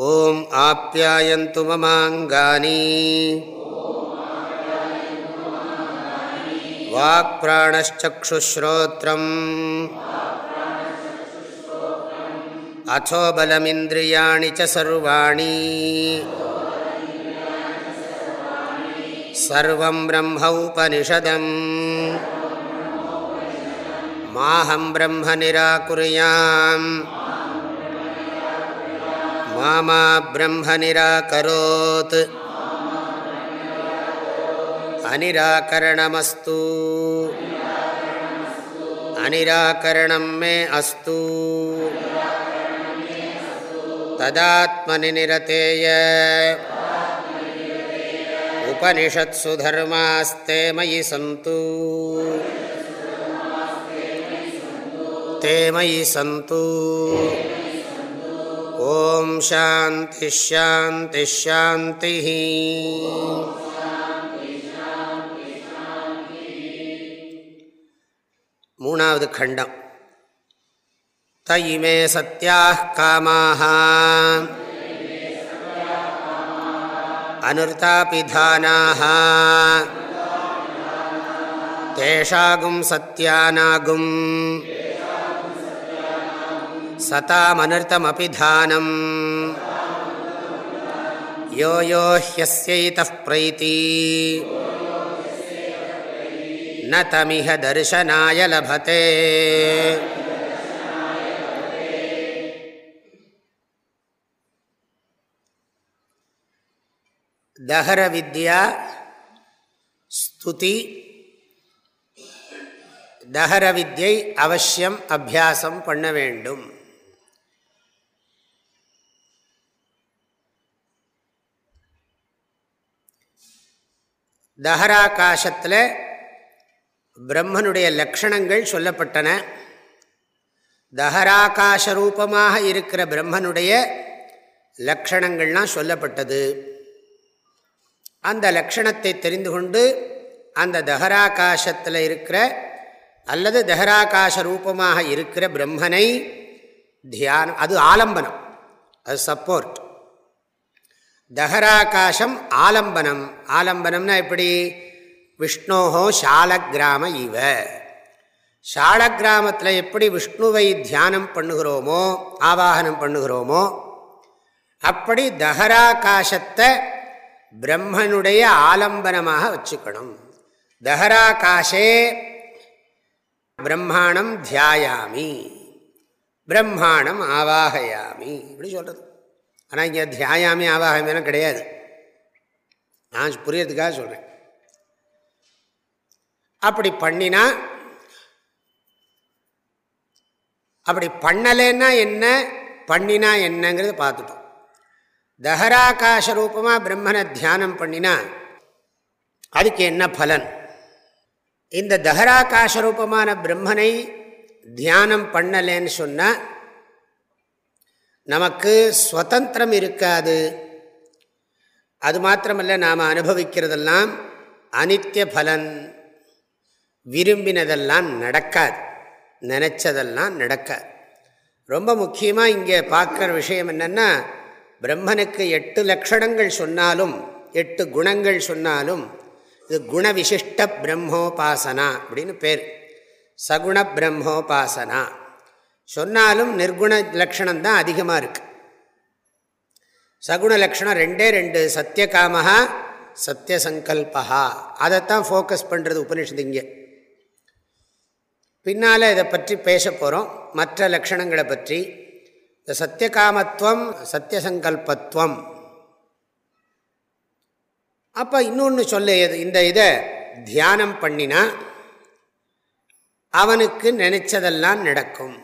ॐ आप्यायन्तु ममाङ्गानि वाक्प्राणश्चक्षुश्रोत्रम् अथो बलमिन्द्रियाणि च सर्वाणि सर्वं ब्रह्मौपनिषदम् माहं ब्रह्म निराकुर्याम् मा ब्रह्म निराकरोत् अनिराकरणमस्तु अनिराकरणं मे अस्तु तदात्मनि निरतेय उपनिषत्सु धर्मास्ते मयि सन्तु ते मयि सन्तु ॐ शान्तिश्शान्तिश्शान्तिः மூணாவது கண்டம் த இமே சத்தியாக காமாக அனுர்தாபிதானாக தேஷாகும் சத்தியானாகும் சதாமனர்த்தமபிதானம் யோ யோ ஹியஸ்யைதः प्रैति न तमिह दर्शनाय लभते தஹர வித்யா ஸ்துதி தஹர வித்யை அவசியம் அபியாசம் பண்ண வேண்டும் தஹராகாசத்தில் பிரம்மனுடைய லக்ஷணங்கள் சொல்லப்பட்டன. தஹராகாச ரூபமாக இருக்கிற பிரம்மனுடைய லக்ஷணங்கள்லாம் சொல்லப்பட்டது. அந்த லக்ஷணத்தை தெரிந்து கொண்டு அந்த தஹராகாசத்தில் இருக்கிற அல்லது தஹராகாச ரூபமாக இருக்கிற பிரம்மனை தியானம் அது ஆலம்பனம் அது சப்போர்ட் தஹராகாசம் ஆலம்பனம். ஆலம்பனம்னா எப்படி? விஷ்ணோஹோ ஷாலக்கிராம இவ. ஷாலக்கிராமத்தில் எப்படி விஷ்ணுவை தியானம் பண்ணுகிறோமோ ஆவாகனம் பண்ணுகிறோமோ அப்படி தஹராகாசத்தை பிரம்மனுடைய ஆலம்பனமாக வச்சுக்கணும். தஹராகாசே பிரம்மாணம் தியாயாமி பிரம்மாணம் ஆவாகயாமி இப்படி சொல்கிறது ஆனால் இங்கே தியாயாமி ஆவாகமேலாம் கிடையாது. நான் புரியறதுக்காக சொல்கிறேன் அப்படி பண்ணினா அப்படி பண்ணலைன்னா என்ன பண்ணினா என்னங்கிறது பார்த்துட்டோம். தஹராகாச ரூபமாக பிரம்மனை தியானம் பண்ணினா அதுக்கு என்ன பலன்? இந்த தஹராகாச ரூபமான பிரம்மனை தியானம் பண்ணலேன்னு சொன்னால் நமக்கு ஸ்வதந்திரம் இருக்காது. அது மாத்திரமல்ல நாம் அனுபவிக்கிறதெல்லாம் அனித்திய பலன். விரும்பினதெல்லாம் நடக்காது. நினச்சதெல்லாம் நடக்காது. ரொம்ப முக்கியமாக இங்கே பார்க்குற விஷயம் என்னென்னா பிரம்மனுக்கு எட்டு லக்ஷணங்கள் சொன்னாலும் எட்டு குணங்கள் சொன்னாலும் இது குணவிசிஷ்ட பிரம்மோபாசனா அப்படின்னு பேர். சகுண பிரம்மோபாசனா. சொன்னாலும் நிர்குண லக்ஷணம் தான் அதிகமாக இருக்குது சகுண லக்ஷணம் ரெண்டே ரெண்டு சத்தியகாமகா சத்தியசங்கல்பா அதைத்தான் ஃபோக்கஸ் பண்ணுறது உபனிஷத்து இங்கே. பின்னால் இதை பற்றி பேச போகிறோம் மற்ற லக்ஷணங்களை பற்றி. இந்த சத்தியகாமத்துவம் சத்தியசங்கல்பத்துவம் அப்போ இன்னொன்று சொல்லு இந்த இதை தியானம் பண்ணினா அவனுக்கு நினைச்சதெல்லாம் நடக்கும்.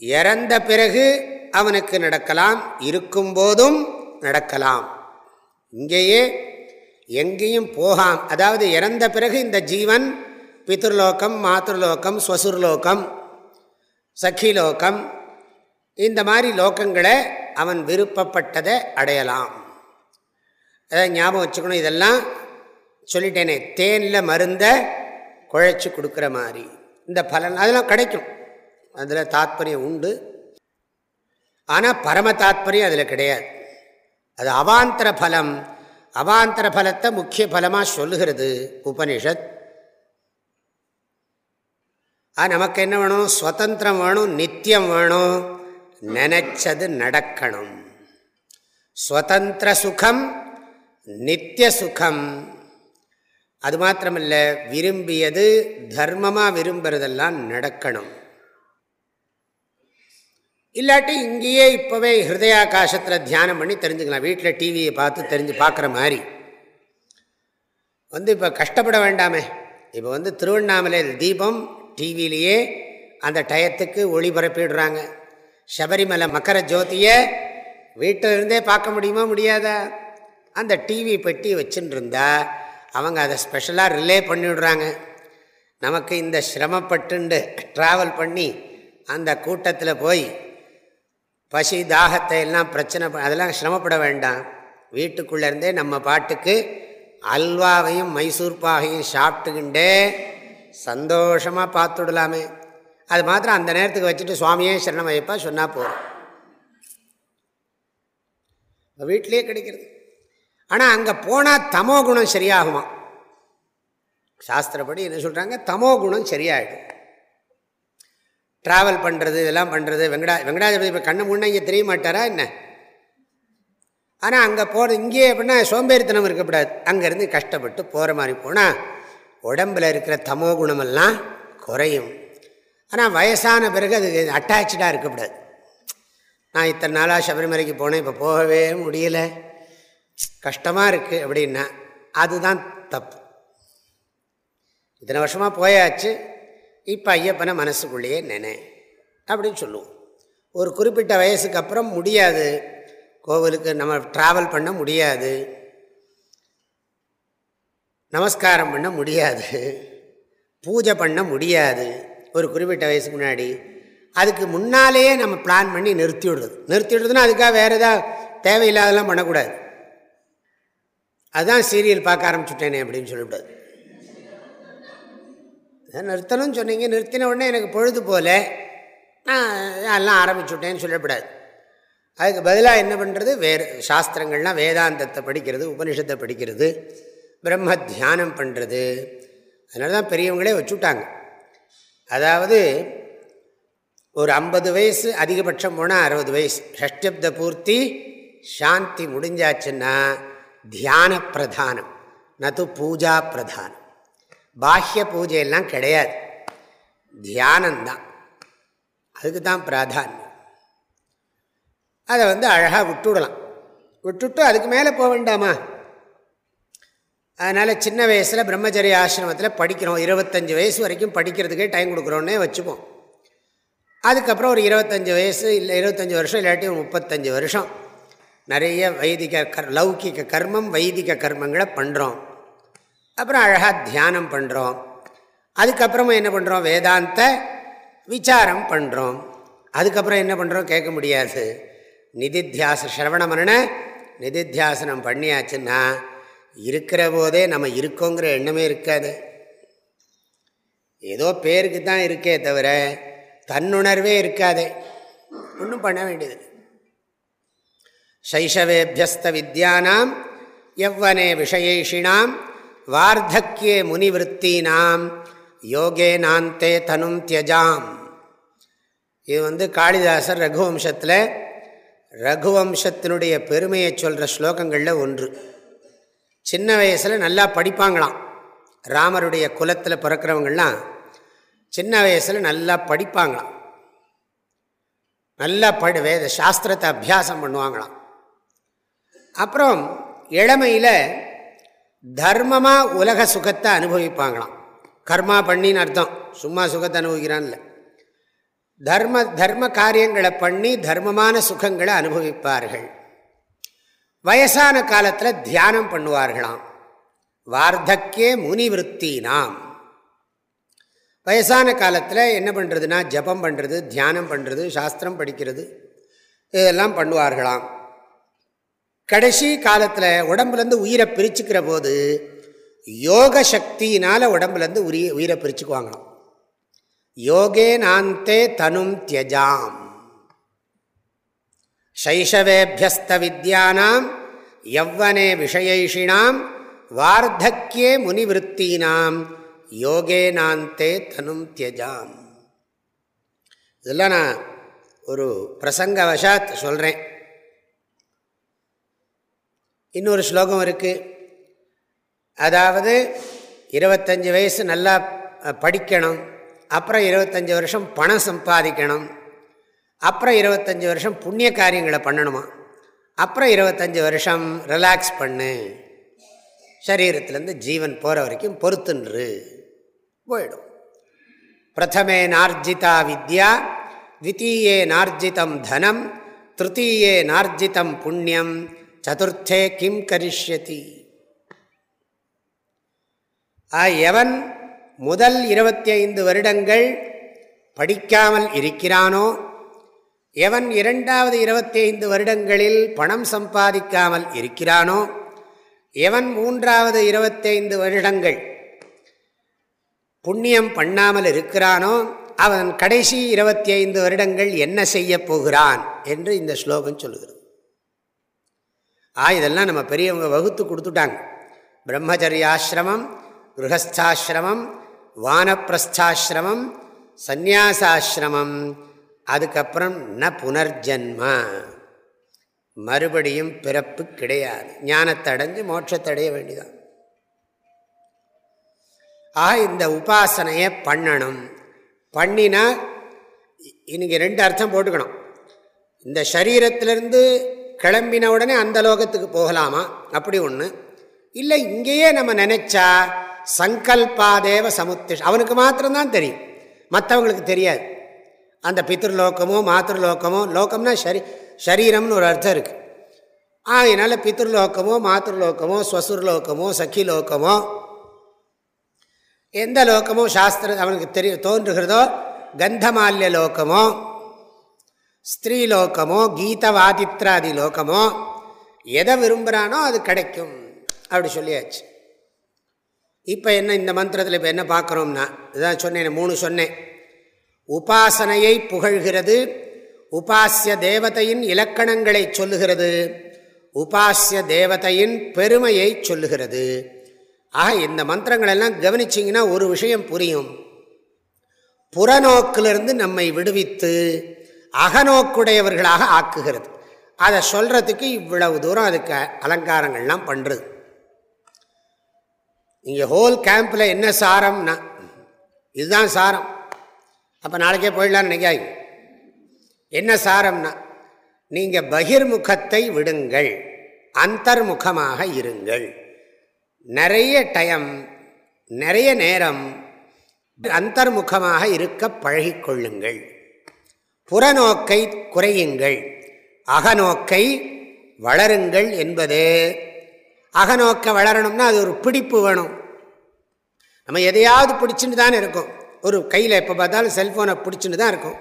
இறந்த பிறகு அவனுக்கு நடக்கலாம் இருக்கும்போதும் நடக்கலாம். இங்கேயே எங்கேயும் போகாம். அதாவது இறந்த பிறகு இந்த ஜீவன் பித்ருலோகம் மாத்ருலோகம் ஸ்வசுர்லோகம் சக்கிலோகம் இந்த மாதிரி லோகங்களை அவன் விருப்பப்பட்டதை அடையலாம். அதாவது ஞாபகம் வச்சுக்கணும். இதெல்லாம் சொல்லிட்டேனே தேனில் மருந்த குழைச்சி கொடுக்குற மாதிரி. இந்த பலன் அதெல்லாம் கிடைக்கும். அதில் தாத்பரியம் உண்டு. ஆனால் பரம தாத்பரியம் அதில் கிடையாது. அது அவாந்தர பலம். அவாந்தர பலத்தை முக்கிய பலமாக சொல்லுகிறது உபனிஷத். நமக்கு என்ன வேணும்? சுதந்திரம் வேணும் நித்தியம் வேணும். நினச்சது நடக்கணும். ஸ்வதந்திர சுகம் நித்திய சுகம். அது மாத்திரமில்ல விரும்பியது தர்மமாக விரும்புறதெல்லாம் நடக்கணும். இல்லாட்டி இங்கேயே இப்போவே ஹிருதயாகாசத்தில் தியானம் பண்ணி தெரிஞ்சுக்கலாம். வீட்டில் டிவியை பார்த்து தெரிஞ்சு பார்க்குற மாதிரி. வந்து இப்போ கஷ்டப்பட வேண்டாமே. இப்போ வந்து திருவண்ணாமலையில் தீபம் டிவிலேயே அந்த டயத்துக்கு ஒளிபரப்பிடுறாங்க சபரிமலை மக்கர ஜோதியை வீட்டிலிருந்தே பார்க்க முடியுமா முடியாதா? அந்த டிவி பெட்டி வச்சுட்டு அவங்க அதை ஸ்பெஷலாக ரிலே பண்ணிவிடுறாங்க நமக்கு இந்த சிரமப்பட்டுண்டு ட்ராவல் பண்ணி அந்த கூட்டத்தில் போய் பசி தாகத்தை எல்லாம் பிரச்சனை அதெல்லாம் சிரமப்பட வேண்டாம். வீட்டுக்குள்ளேருந்தே நம்ம பாட்டுக்கு அல்வாவையும் மைசூர் பாகையும் சாப்பிட்டுக்கிண்டே சந்தோஷமாக பார்த்துடலாமே. அது மாத்திரம் அந்த நேரத்துக்கு வச்சுட்டு சுவாமியே சரணம் ஐயப்பா சொன்னால் போகும் வீட்டிலே கிடைக்கிறது. ஆனால் அங்கே போனால் தமோ குணம் சரியாகுமா? சாஸ்திரப்படி என்ன சொல்கிறாங்க தமோ குணம் சரியாயிடும். ட்ராவல் பண்ணுறது இதெல்லாம் பண்ணுறது வெங்கடா வெங்கடாஜபதி இப்போ கண்ணு முன்னே இங்கே தெரிய மாட்டாரா என்ன? ஆனால் அங்கே போகிற இங்கேயே அப்படின்னா சோம்பேறித்தனம் இருக்கக்கூடாது. அங்கேருந்து கஷ்டப்பட்டு போகிற மாதிரி போனால் உடம்பில் இருக்கிற தமோ குணமெல்லாம் குறையும். ஆனால் வயசான பிறகு அது அட்டாச்சாக இருக்கக்கூடாது. நான் இத்தனை நாளாக சபரிமலைக்கு போனேன் இப்போ போகவே முடியல. கஷ்டமாக இருக்குது அப்படின்னா அதுதான் தப்பு. இத்தனை வருஷமாக போயாச்சு. இப்போ ஐயப்பனை மனசுக்குள்ளேயே நினை அப்படின்னு சொல்லுவோம். ஒரு குறிப்பிட்ட வயசுக்கு அப்புறம் முடியாது. கோவிலுக்கு நம்ம ட்ராவல் பண்ண முடியாது. நமஸ்காரம் பண்ண முடியாது. பூஜை பண்ண முடியாது. ஒரு குறிப்பிட்ட வயசுக்கு முன்னாடி. அதுக்கு முன்னாலேயே நம்ம பிளான் பண்ணி நிறுத்தி விடுறது. நிறுத்தி விடுறதுன்னா அதுக்காக வேறு எதாவது தேவையில்லாதெல்லாம் பண்ணக்கூடாது. அதுதான் சீரியல் பார்க்க ஆரம்பிச்சுட்டேனே அப்படின்னு சொல்லிவிடாது நிறுத்தணும்னு சொன்னீங்க நிறுத்தின உடனே எனக்கு பொழுது போல. நான் எல்லாம் ஆரம்பிச்சுட்டேன்னு சொல்லக்கூடாது அதுக்கு பதிலாக என்ன பண்ணுறது வேறு சாஸ்திரங்கள்லாம் வேதாந்தத்தை படிக்கிறது உபனிஷத்தை படிக்கிறது பிரம்ம தியானம் பண்ணுறது அதனால தான் பெரியவங்களே வச்சுட்டாங்க. அதாவது ஒரு ஐம்பது வயசு அதிகபட்சம் போனால் அறுபது வயசு. ஷஷ்டப்த பூர்த்தி சாந்தி முடிஞ்சாச்சுன்னா தியான பிரதானம். நது பூஜா பிரதானம். பாஹ்ய பூஜையெல்லாம் கிடையாது. தியானந்தான் அதுக்கு தான் பிராதான்யம். அதை வந்து அழகாக விட்டுவிடலாம் விட்டுட்டு அதுக்கு மேலே போக வேண்டாமா? அதனால் சின்ன வயசில் பிரம்மச்சரிய ஆசிரமத்தில் படிக்கிறோம். இருபத்தஞ்சி வயசு வரைக்கும் படிக்கிறதுக்கே டைம் கொடுக்குறோன்னே வச்சுப்போம். அதுக்கப்புறம் ஒரு இருபத்தஞ்சி வயசு இல்லை இருபத்தஞ்சி வருஷம் இல்லாட்டி ஒரு முப்பத்தஞ்சு வருஷம். நிறைய வைதிக கர் லௌகிக கர்மம் வைதிக கர்மங்களை பண்ணுறோம் அப்புறம் அழகாக தியானம் பண்ணுறோம் அதுக்கப்புறமா என்ன பண்ணுறோம் வேதாந்த விசாரம் பண்ணுறோம் அதுக்கப்புறம் என்ன பண்ணுறோம் கேட்க முடியாது. நிதித்தியாச சிரவண மரண நிதித்தியாசனம் பண்ணியாச்சுன்னா இருக்கிற போதே நம்ம இருக்கோங்கிற எண்ணமே இருக்காது. ஏதோ பேருக்கு தான் இருக்கே தவிர தன்னுணர்வே இருக்காதே. ஒன்றும் பண்ண வேண்டியது சைஷவேபியஸ்த வித்யானாம் எவ்வனே விஷயேஷினாம் வார்த்தக்கியே முனிவருத்தீனாம். யோகே நாந்தே தனும் தியஜாம். இது வந்து காளிதாசர் ரகுவம்சத்தில் ரகுவம்சத்தினுடைய பெருமையை சொல்கிற ஸ்லோகங்களில் ஒன்று. சின்ன வயசில் நல்லா படிப்பாங்களாம். ராமருடைய குலத்தில் பிறக்கிறவங்கள்லாம் சின்ன வயசில் நல்லா படிப்பாங்களாம். நல்லா படி வேத சாஸ்திரத்தை அபியாசம் பண்ணுவாங்களாம். அப்புறம் இளமையில் தர்மமாக உலக சுகத்தை அனுபவிப்பாங்களாம். கர்மா பண்ணின்னு அர்த்தம். சும்மா சுகத்தை அனுபவிக்கிறான்ல. தர்ம தர்ம காரியங்களை பண்ணி தர்மமான சுகங்களை அனுபவிப்பார்கள். வயசான காலத்தில் தியானம் பண்ணுவார்களாம். வார்த்தக்கே முனிவிருத்தினாம். வயசான காலத்தில் என்ன பண்ணுறதுனா ஜபம் பண்ணுறது தியானம் பண்ணுறது சாஸ்திரம் படிக்கிறது இதெல்லாம் பண்ணுவார்களாம். கடைசி காலத்தில் உடம்புலேருந்து உயிரை பிரிச்சுக்கிற போது யோக சக்தியினால் உடம்புலேருந்து உரிய உயிரை பிரிச்சுக்குவாங்களாம். யோகே நாந்தே தனும் தியஜாம். சைஷவேபியஸ்த வித்யானாம் யவ்வனே விஷயைஷினாம் வார்த்தக்கியே முனிவிருத்தினாம் யோகே நாந்தே தனும் தியஜாம். இதெல்லாம் நான் ஒரு பிரசங்கவசாத் சொல்கிறேன் இன்னொரு ஸ்லோகம் இருக்குது அதாவது இருபத்தஞ்சி வயசு நல்லா படிக்கணும் அப்புறம் இருபத்தஞ்சி வருஷம் பணம் சம்பாதிக்கணும் அப்புறம் இருபத்தஞ்சி வருஷம் புண்ணிய காரியங்களை பண்ணணுமா அப்புறம் இருபத்தஞ்சி வருஷம் ரிலாக்ஸ் பண்ணு. சரீரத்திலேருந்து ஜீவன் போகிற வரைக்கும் பொறுத்துன்று. போயிடும். பிரதமே நார்ஜிதா வித்யா த்வித்தீயே நார்ஜிதம் தனம் திருத்தீயே நார்ஜிதம் புண்ணியம் சதுர்த்தே கிம் கரிஷ்யதி. ஆ எவன் முதல் இருபத்தி ஐந்து வருடங்கள் படிக்காமல் இருக்கிறானோ எவன் இரண்டாவது இருபத்தி ஐந்து வருடங்களில் பணம் சம்பாதிக்காமல் இருக்கிறானோ எவன் மூன்றாவது இருபத்தைந்து வருடங்கள் புண்ணியம் பண்ணாமல் இருக்கிறானோ அவன் கடைசி இருபத்தி ஐந்து வருடங்கள் என்ன செய்ய போகிறான் என்று இந்த ஸ்லோகம் சொல்கிறது. ஆ இதெல்லாம் நம்ம பெரியவங்க வகுத்து கொடுத்துட்டாங்க பிரம்மச்சரியாசிரமம் கிரகஸ்தாசிரமம் வானப்பிரஸ்தாசிரமம் சந்நியாசாசிரமம் அதுக்கப்புறம் ந புனர்ஜன்மா மறுபடியும் பிறப்பு கிடையாது ஞானத்தை அடைஞ்சு மோட்சத்தை அடைய வேண்டிதான் ஆக இந்த உபாசனையை பண்ணணும் பண்ணினா இன்னைக்கு ரெண்டு அர்த்தம் போட்டுக்கணும் இந்த சரீரத்திலிருந்து கிளம்பின உடனே அந்த லோகத்துக்கு போகலாமா? அப்படி ஒன்று இல்லை இங்கேயே நம்ம நினைச்சா சங்கல்பாதேவ சமுத்திஷ் அவனுக்கு மாத்திரம்தான் தெரியும். மற்றவங்களுக்கு தெரியாது. அந்த பித்ருலோக்கமோ மாத்திருலோக்கமோ லோக்கம்னா ஷரி ஷரீரம்னு ஒரு அர்த்தம் இருக்குது அதனால் பித்ருலோக்கமோ மாத்திருலோக்கமோ ஸ்வசுர்லோக்கமோ சக்கிலோக்கமோ எந்த லோக்கமோ சாஸ்திர அவனுக்கு தெரிய தோன்றுகிறதோ கந்தமால்ய லோக்கமோ ஸ்திரீலோகமோ கீதவாதித்ராதி லோகமோ எதை விரும்புகிறானோ அது கிடைக்கும் அப்படி சொல்லியாச்சு. இப்போ என்ன இந்த மந்திரத்தில் இப்போ என்ன பார்க்குறோம்னா இதான் சொன்னேன் மூணு சொன்னேன். உபாசனையை புகழ்கிறது உபாசிய தேவதையின் இலக்கணங்களை சொல்லுகிறது உபாசிய தேவதையின் பெருமையை சொல்லுகிறது. ஆக இந்த மந்திரங்கள் எல்லாம் கவனிச்சிங்கன்னா ஒரு விஷயம் புரியும். புறநோக்கிலிருந்து நம்மை விடுவித்து அகநோக்குடையவர்களாக ஆக்குகிறது. அதை சொல்கிறதுக்கு இவ்வளவு தூரம் அதுக்கு அலங்காரங்கள்லாம் பண்ணுறது இங்கே ஹோல் கேம்பில் என்ன சாரம்னா இதுதான் சாரம். அப்போ நாளைக்கே போயிடலான்னு நினைக்காய் என்ன சாரம்னா நீங்கள் பகிர்முகத்தை விடுங்கள் அந்தர்முகமாக இருங்கள். நிறைய டைம் நிறைய நேரம் அந்தர்முகமாக இருக்க பழகிக்கொள்ளுங்கள். புறநோக்கை குறையுங்கள். அகநோக்கை வளருங்கள் என்பது. அகநோக்க வளரணும்னா அது ஒரு பிடிப்பு வேணும். நம்ம எதையாவது பிடிச்சிட்டு தானே இருக்கும். ஒரு கையில் எப்போ பார்த்தாலும் செல்ஃபோனை பிடிச்சிட்டு தான் இருக்கும்.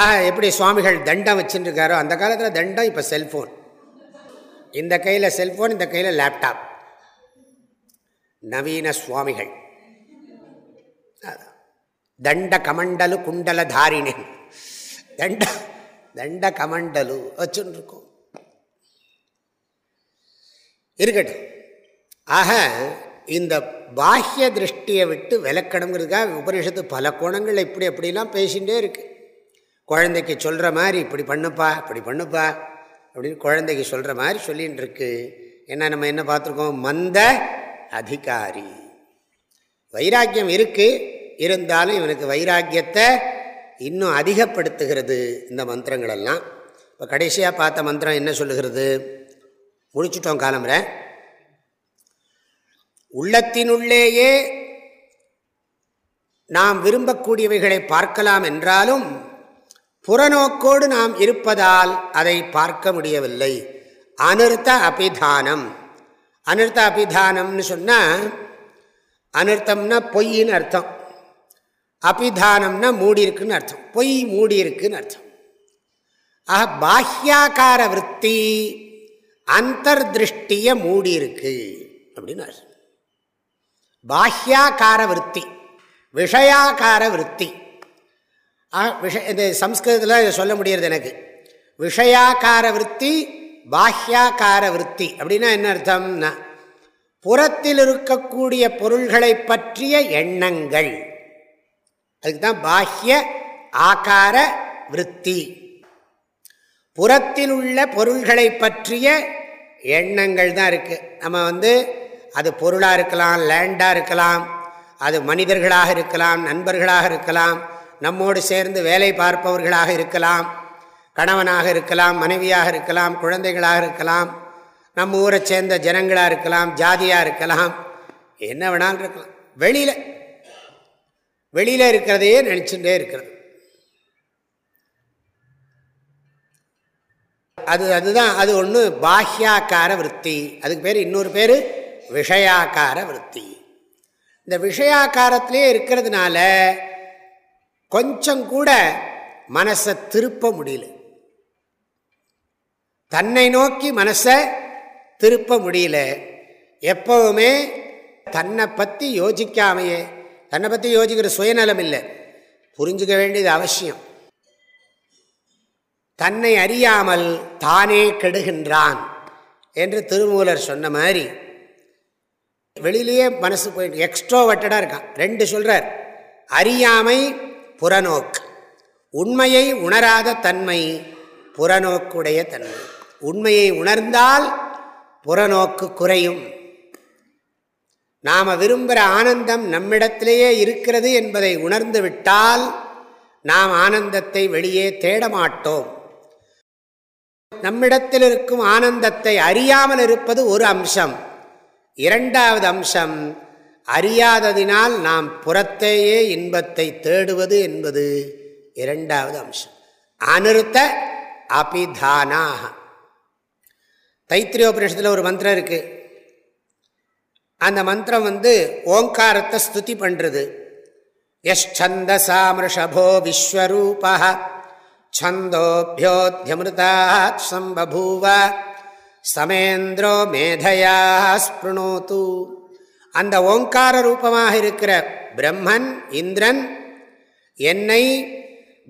ஆ எப்படி சுவாமிகள் தண்டம் வச்சுருக்காரோ அந்த காலத்தில் தண்டம் இப்போ செல்ஃபோன் இந்த கையில் செல்ஃபோன் இந்த கையில் லேப்டாப். நவீன சுவாமிகள். தண்ட கமண்டலு குண்டல தாரிணேன் தண்ட தண்ட கமண்டலு வச்சுன்னு இருக்கும் இருக்கட்டும். ஆக இந்த பாஹ்ய திருஷ்டியை விட்டு விளக்கணுங்கிறதுக்காக உபனிஷத்து பல கோணங்கள் இப்படி அப்படிலாம் பேசிகிட்டே இருக்கு. குழந்தைக்கு சொல்கிற மாதிரி இப்படி பண்ணுப்பா இப்படி பண்ணுப்பா அப்படின்னு குழந்தைக்கு சொல்கிற மாதிரி சொல்லின்னு இருக்கு ஏன்னா நம்ம என்ன பார்த்துருக்கோம்? மந்த அதிகாரி. வைராக்கியம் இருக்குது இருந்தாலும் இவனுக்கு வைராக்கியத்தை இன்னும் அதிகப்படுத்துகிறது இந்த மந்திரங்களெல்லாம். இப்போ கடைசியாக பார்த்த மந்திரம் என்ன சொல்லுகிறது? முடிச்சுட்டோம் காலம்புரை உள்ளத்தினுள்ளேயே நாம் விரும்பக்கூடியவைகளை பார்க்கலாம் என்றாலும் புறநோக்கோடு நாம் இருப்பதால் அதை பார்க்க முடியவில்லை. அனிர்த்த அபிதானம். அனிர்த்த அபிதானம்னு சொன்னால் அனிர்த்தம்னா பொய்ன்னு அர்த்தம். அபிதானம்னா மூடி இருக்குன்னு அர்த்தம். பொய் மூடி இருக்குன்னு அர்த்தம். ஆக பாஹ்யாக்கார விற்பி அந்தர்திருஷ்டிய மூடி இருக்கு அப்படின்னு அர்த்தம். பாஹ்யாக்கார விற்பி விஷயாக்கார விற்பி. விஷ இந்த சம்ஸ்கிருதத்தில் இதை சொல்ல முடியறது எனக்கு. விஷயாக்கார விற்பி பாஹ்யாக்கார விற்பி. அப்படின்னா என்ன அர்த்தம்னா புறத்தில் இருக்கக்கூடிய பொருள்களை பற்றிய எண்ணங்கள். அதுக்கு தான் பாஹ்ய ஆகார விற்பி புறத்தில் உள்ள பொருள்களை பற்றிய எண்ணங்கள் தான் இருக்குது நம்ம வந்து அது பொருளாக இருக்கலாம் லேண்டாக இருக்கலாம் அது மனிதர்களாக இருக்கலாம் நண்பர்களாக இருக்கலாம் நம்மோடு சேர்ந்து வேலை பார்ப்பவர்களாக இருக்கலாம் கணவனாக இருக்கலாம் மனைவியாக இருக்கலாம் குழந்தைகளாக இருக்கலாம் நம்ம ஊரை சேர்ந்த ஜனங்களாக இருக்கலாம் ஜாதியாக இருக்கலாம் என்ன வேணாலும் இருக்கலாம். வெளியில் வெளியில் இருக்கிறதையே நினச்சிட்டே இருக்கிறது. அது அதுதான் அது ஒன்று பாஹ்யாக்கார விற்பி. அதுக்கு பேர் இன்னொரு பேர் விஷயாக்கார விற்பி. இந்த விஷயாக்காரத்திலே இருக்கிறதுனால கொஞ்சம் கூட மனசை திருப்ப முடியல. தன்னை நோக்கி மனசை திருப்ப முடியல. எப்பவுமே தன்னை பற்றி யோசிக்காமையே தன்னை பற்றி யோசிக்கிற சுயநலம் இல்லை புரிஞ்சுக்க வேண்டியது அவசியம். தன்னை அறியாமல் தானே கெடுகின்றான் என்று திருமூலர் சொன்ன மாதிரி வெளியிலேயே மனசு போயிட்டு எக்ஸ்ட்ரோவட்டடாக இருக்கான். ரெண்டு சொல்கிறார் அறியாமை புறநோக்கு. உண்மையை உணராத தன்மை புறநோக்குடைய தன்மை. உண்மையை உணர்ந்தால் புறநோக்கு குறையும். நாம் விரும்புகிற ஆனந்தம் நம்மிடத்திலேயே இருக்கிறது என்பதை உணர்ந்து விட்டால் நாம் ஆனந்தத்தை வெளியே தேட மாட்டோம் நம்மிடத்தில் இருக்கும் ஆனந்தத்தை அறியாமல் இருப்பது ஒரு அம்சம். இரண்டாவது அம்சம் அறியாததினால் நாம் புறத்தேயே இன்பத்தை தேடுவது என்பது இரண்டாவது அம்சம். அனிருத்த அபிதானாக. தைத்திரியோபனிஷத்தில் ஒரு மந்திரம் இருக்குது அந்த மந்திரம் வந்து ஓங்காரத்தை ஸ்துதி பண்ணுறது யந்தசாமிருஷபோ விஸ்வரூபா छन्दोभ्योऽध्यमृतात् सम्बभूव சமேந்திரோ மேதையா ஸ்பிருணோத்து அந்த ஓங்கார ரூபமாக இருக்கிற பிரம்மன் இந்திரன் என்னை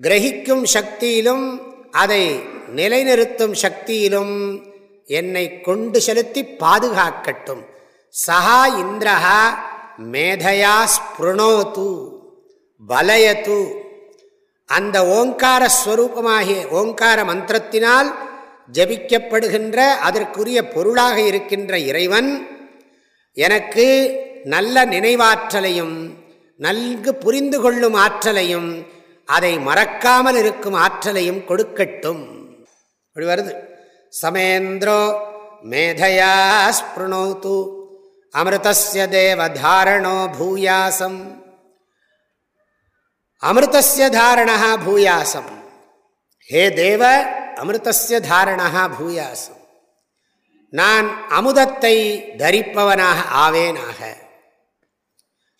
கிரகிக்கும் சக்தியிலும் அதை நிலைநிறுத்தும் சக்தியிலும் என்னை கொண்டு செலுத்தி பாதுகாக்கட்டும் சஹா இந்திரஹா மேதையா ஸ்பிருணோத்து பலயத்து அந்த ஓங்கார ஸ்வரூபமாகிய ஓங்கார மந்திரத்தினால் ஜபிக்கப்படுகின்ற அதற்குரிய பொருளாக இருக்கின்ற இறைவன் எனக்கு நல்ல நினைவாற்றலையும் நன்கு புரிந்து கொள்ளும் ஆற்றலையும் அதை மறக்காமல் இருக்கும் ஆற்றலையும் கொடுக்கட்டும். அப்படி வருது. சமேந்திரோ மேதையா ஸ்பிருணோத்து அமிர்தஸ்ய தேவதாரணோ பூயாசம். அமிர்தஸ்ய தாரணா பூயாசம். ஹே தேவ அமிர்தஸ்ய தாரணா பூயாசம். நான் அமுதத்தை தரிப்பவனாக ஆவேனாக.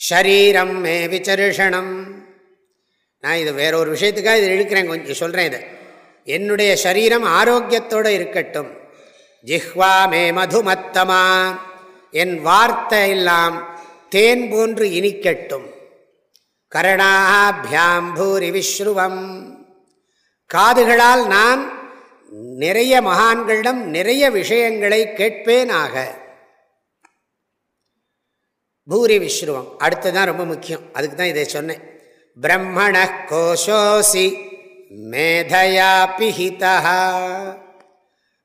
ஷரீரம் மே விசரிஷணம் நான் இது வேற ஒரு விஷயத்துக்காக இது இழுக்கிறேன் கொஞ்சம் சொல்கிறேன் இதை. என்னுடைய சரீரம் ஆரோக்கியத்தோடு இருக்கட்டும். ஜிஹ்வா மே மதுமத்தமா. என் வார்த்தை எல்லாம் தேன் போன்று இனிக்கட்டும். கரணாபியாம் பூரி விஸ்ருவம் காதுகளால் நான் நிறைய மகான்களிடம் நிறைய விஷயங்களை கேட்பேனாக. பூரி விஸ்ருவம் அடுத்ததான் ரொம்ப முக்கியம். அதுக்கு தான் இதை சொன்னேன். பிரம்மண கோஷோசி மேதையா பிஹிதா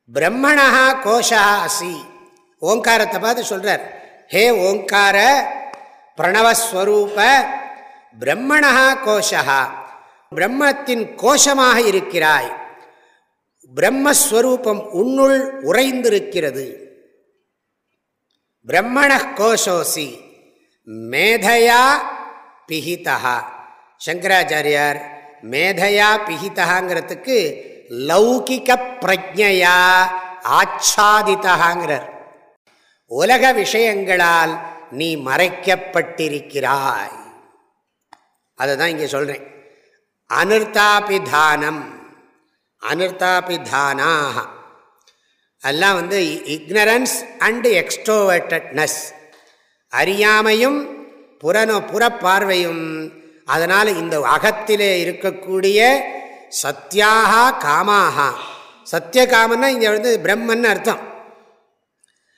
பிரம்மணா கோஷா அசி ஓங்காரத்தை பார்த்து சொல்கிறார் ஹே ஓங்கார பிரணவஸ்வரூப பிரம்மணா கோஷா பிரம்மத்தின் கோஷமாக இருக்கிறாய். பிரம்மஸ்வரூபம் உன்னுள் உறைந்திருக்கிறது. பிரம்மண கோஷோசி மேதையா பிஹிதா சங்கராச்சாரியார் மேதையா பிஹிதகாங்கிறதுக்கு லௌகிக பிரஜையா ஆச்சாதிதாங்கிறார் உலக விஷயங்களால் நீ மறைக்கப்பட்டிருக்கிறாய். அதை தான் இங்கே சொல்கிறேன் அனிர்தாபிதானம் அனிர்தாபிதானாக எல்லாம் வந்து இக்னரன்ஸ் அண்டு எக்ஸ்ட்ரோவர்டட்னஸ் அறியாமையும் புறனோ புறப்பார்வையும் அதனால் இந்த அகத்திலே இருக்கக்கூடிய சத்தியாக காமாக. சத்தியகாமன்னா இங்கே வந்து பிரம்மன் அர்த்தம்.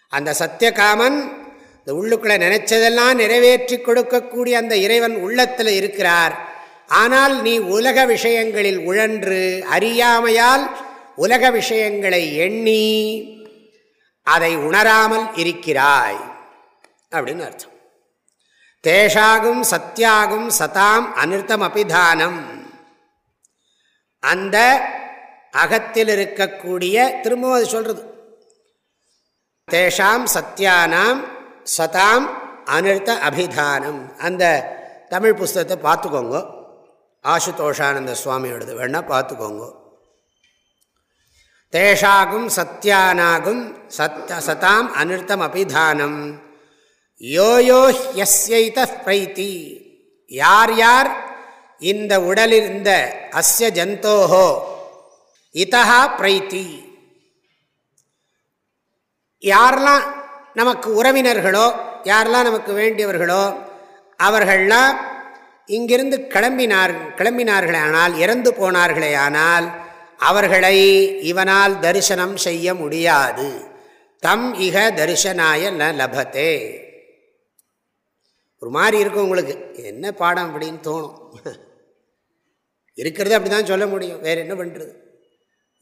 அந்த சத்தியகாமன் இந்த உள்ளுக்குள்ளே நினைச்சதெல்லாம் நிறைவேற்றி கொடுக்கக்கூடிய அந்த இறைவன் உள்ளத்தில் இருக்கிறார். ஆனால் நீ உலக விஷயங்களில் உழன்று அறியாமையால் உலக விஷயங்களை எண்ணி அதை உணராமல் இருக்கிறாய். அப்படின்னு அர்த்தம். தேஷாகும் சத்தியாகும் சதாம் அனிர்த்தம் அபிதானம். அந்த அகத்தில் இருக்கக்கூடிய திரும்பவும் அது சொல்றது தேஷாம் சத்தியானாம் சதாம் அனிர்த்த அபிதானம். அந்த தமிழ் புஸ்தகத்தை பார்த்துக்கோங்க. ஆசுதோஷானந்த சுவாமியோடது வேணால் பார்த்துக்கோங்க. தேஷாகும் சத்தியானாகும் சத்த சதாம் அனிர்த்தம் அபிதானம். யோயோ ஹியஸ்யைத பிரைத்தி. யார் யார் இந்த உடலிருந்த அஸ்ய ஜந்தோஹோ. இதா பிரைத்தி. யாரெல்லாம் நமக்கு உறவினர்களோ யாரெல்லாம் நமக்கு வேண்டியவர்களோ அவர்கள்லாம் இங்கிருந்து கிளம்பினார் கிளம்பினார்களே ஆனால் இறந்து போனார்களே ஆனால் அவர்களை இவனால் தரிசனம் செய்ய முடியாது. தம் இக தரிசனாய ந லபத்தே. ஒரு மாதிரி இருக்கும் உங்களுக்கு. என்ன பாடம் அப்படின்னு தோணும். இருக்கிறது அப்படி தான் சொல்ல முடியும். வேறு என்ன பண்ணுறது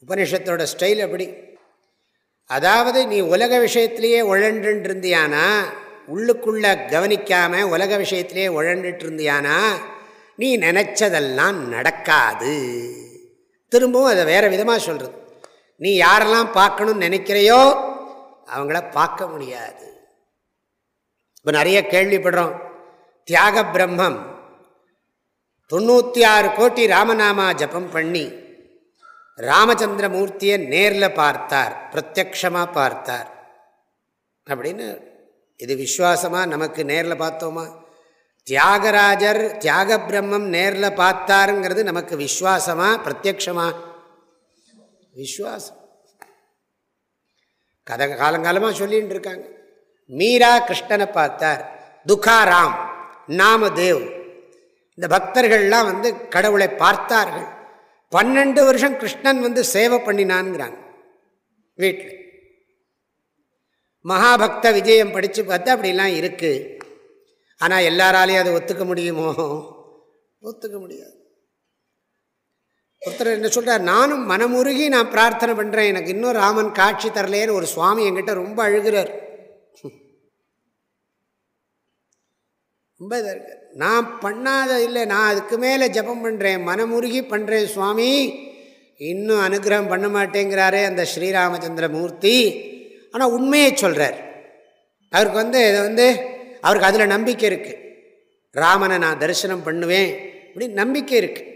உபனிஷத்தோட ஸ்டைல் அப்படி. அதாவது நீ உலக விஷயத்திலேயே உழண்டுன்னு இருந்தியானா உள்ளுக்குள்ள கவனிக்காமல் உலக விஷயத்திலே உழண்டுட்டு இருந்தியானா நீ நினச்சதெல்லாம் நடக்காது. திரும்பவும் அதை வேறு விதமாக சொல்கிறது நீ யாரெல்லாம் பார்க்கணும்னு நினைக்கிறையோ அவங்கள பார்க்க முடியாது. இப்போ நிறைய கேள்விப்படுறோம். தியாக பிரம்மம் தொண்ணூற்றி ஆறு கோட்டி ராமநாமா ஜபம் பண்ணி ராமச்சந்திர மூர்த்தியை நேரில் பார்த்தார் பிரத்யக்ஷமாக பார்த்தார். அப்படின்னு இது விஸ்வாசமாக நமக்கு நேரில் பார்த்தோமா? தியாகராஜர் தியாக பிரம்மம் நேரில் பார்த்தாருங்கிறது நமக்கு விஸ்வாசமாக பிரத்யக்ஷமா? விஸ்வாசம். கதை காலங்காலமாக சொல்லின்னு இருக்காங்க மீரா கிருஷ்ணனை பார்த்தார். துகாராம் நாமதேவ். இந்த பக்தர்கள்லாம் வந்து கடவுளை பார்த்தார்கள். பன்னெண்டு வருஷம் கிருஷ்ணன் வந்து சேவை பண்ணினான்ங்கிறாங்க வீட்டில் மகாபக்த விஜயம் படித்து பார்த்தா அப்படிலாம் இருக்குது ஆனால் எல்லாராலையும் அதை ஒத்துக்க முடியுமோ? ஒத்துக்க முடியாது. ஒருத்தர் என்ன சொல்கிறார் நானும் மனமுருகி நான் பிரார்த்தனை பண்ணுறேன் எனக்கு இன்னும் ராமன் காட்சி தரலேன்னு ஒரு சுவாமி என்கிட்ட ரொம்ப அழுகிறார். ரொம்ப இதாக இருக்கு நான் பண்ணாத இல்லை நான் அதுக்கு மேலே ஜபம் பண்ணுறேன் மனமுருகி பண்ணுறேன் சுவாமி. இன்னும் அனுகிரகம் பண்ண மாட்டேங்கிறாரே அந்த ஸ்ரீராமச்சந்திர மூர்த்தி. ஆனால் உண்மையை சொல்கிறார் அவருக்கு வந்து இதை வந்து அவருக்கு அதில் நம்பிக்கை இருக்குது ராமனை நான் தரிசனம் பண்ணுவேன் அப்படின்னு நம்பிக்கை இருக்குது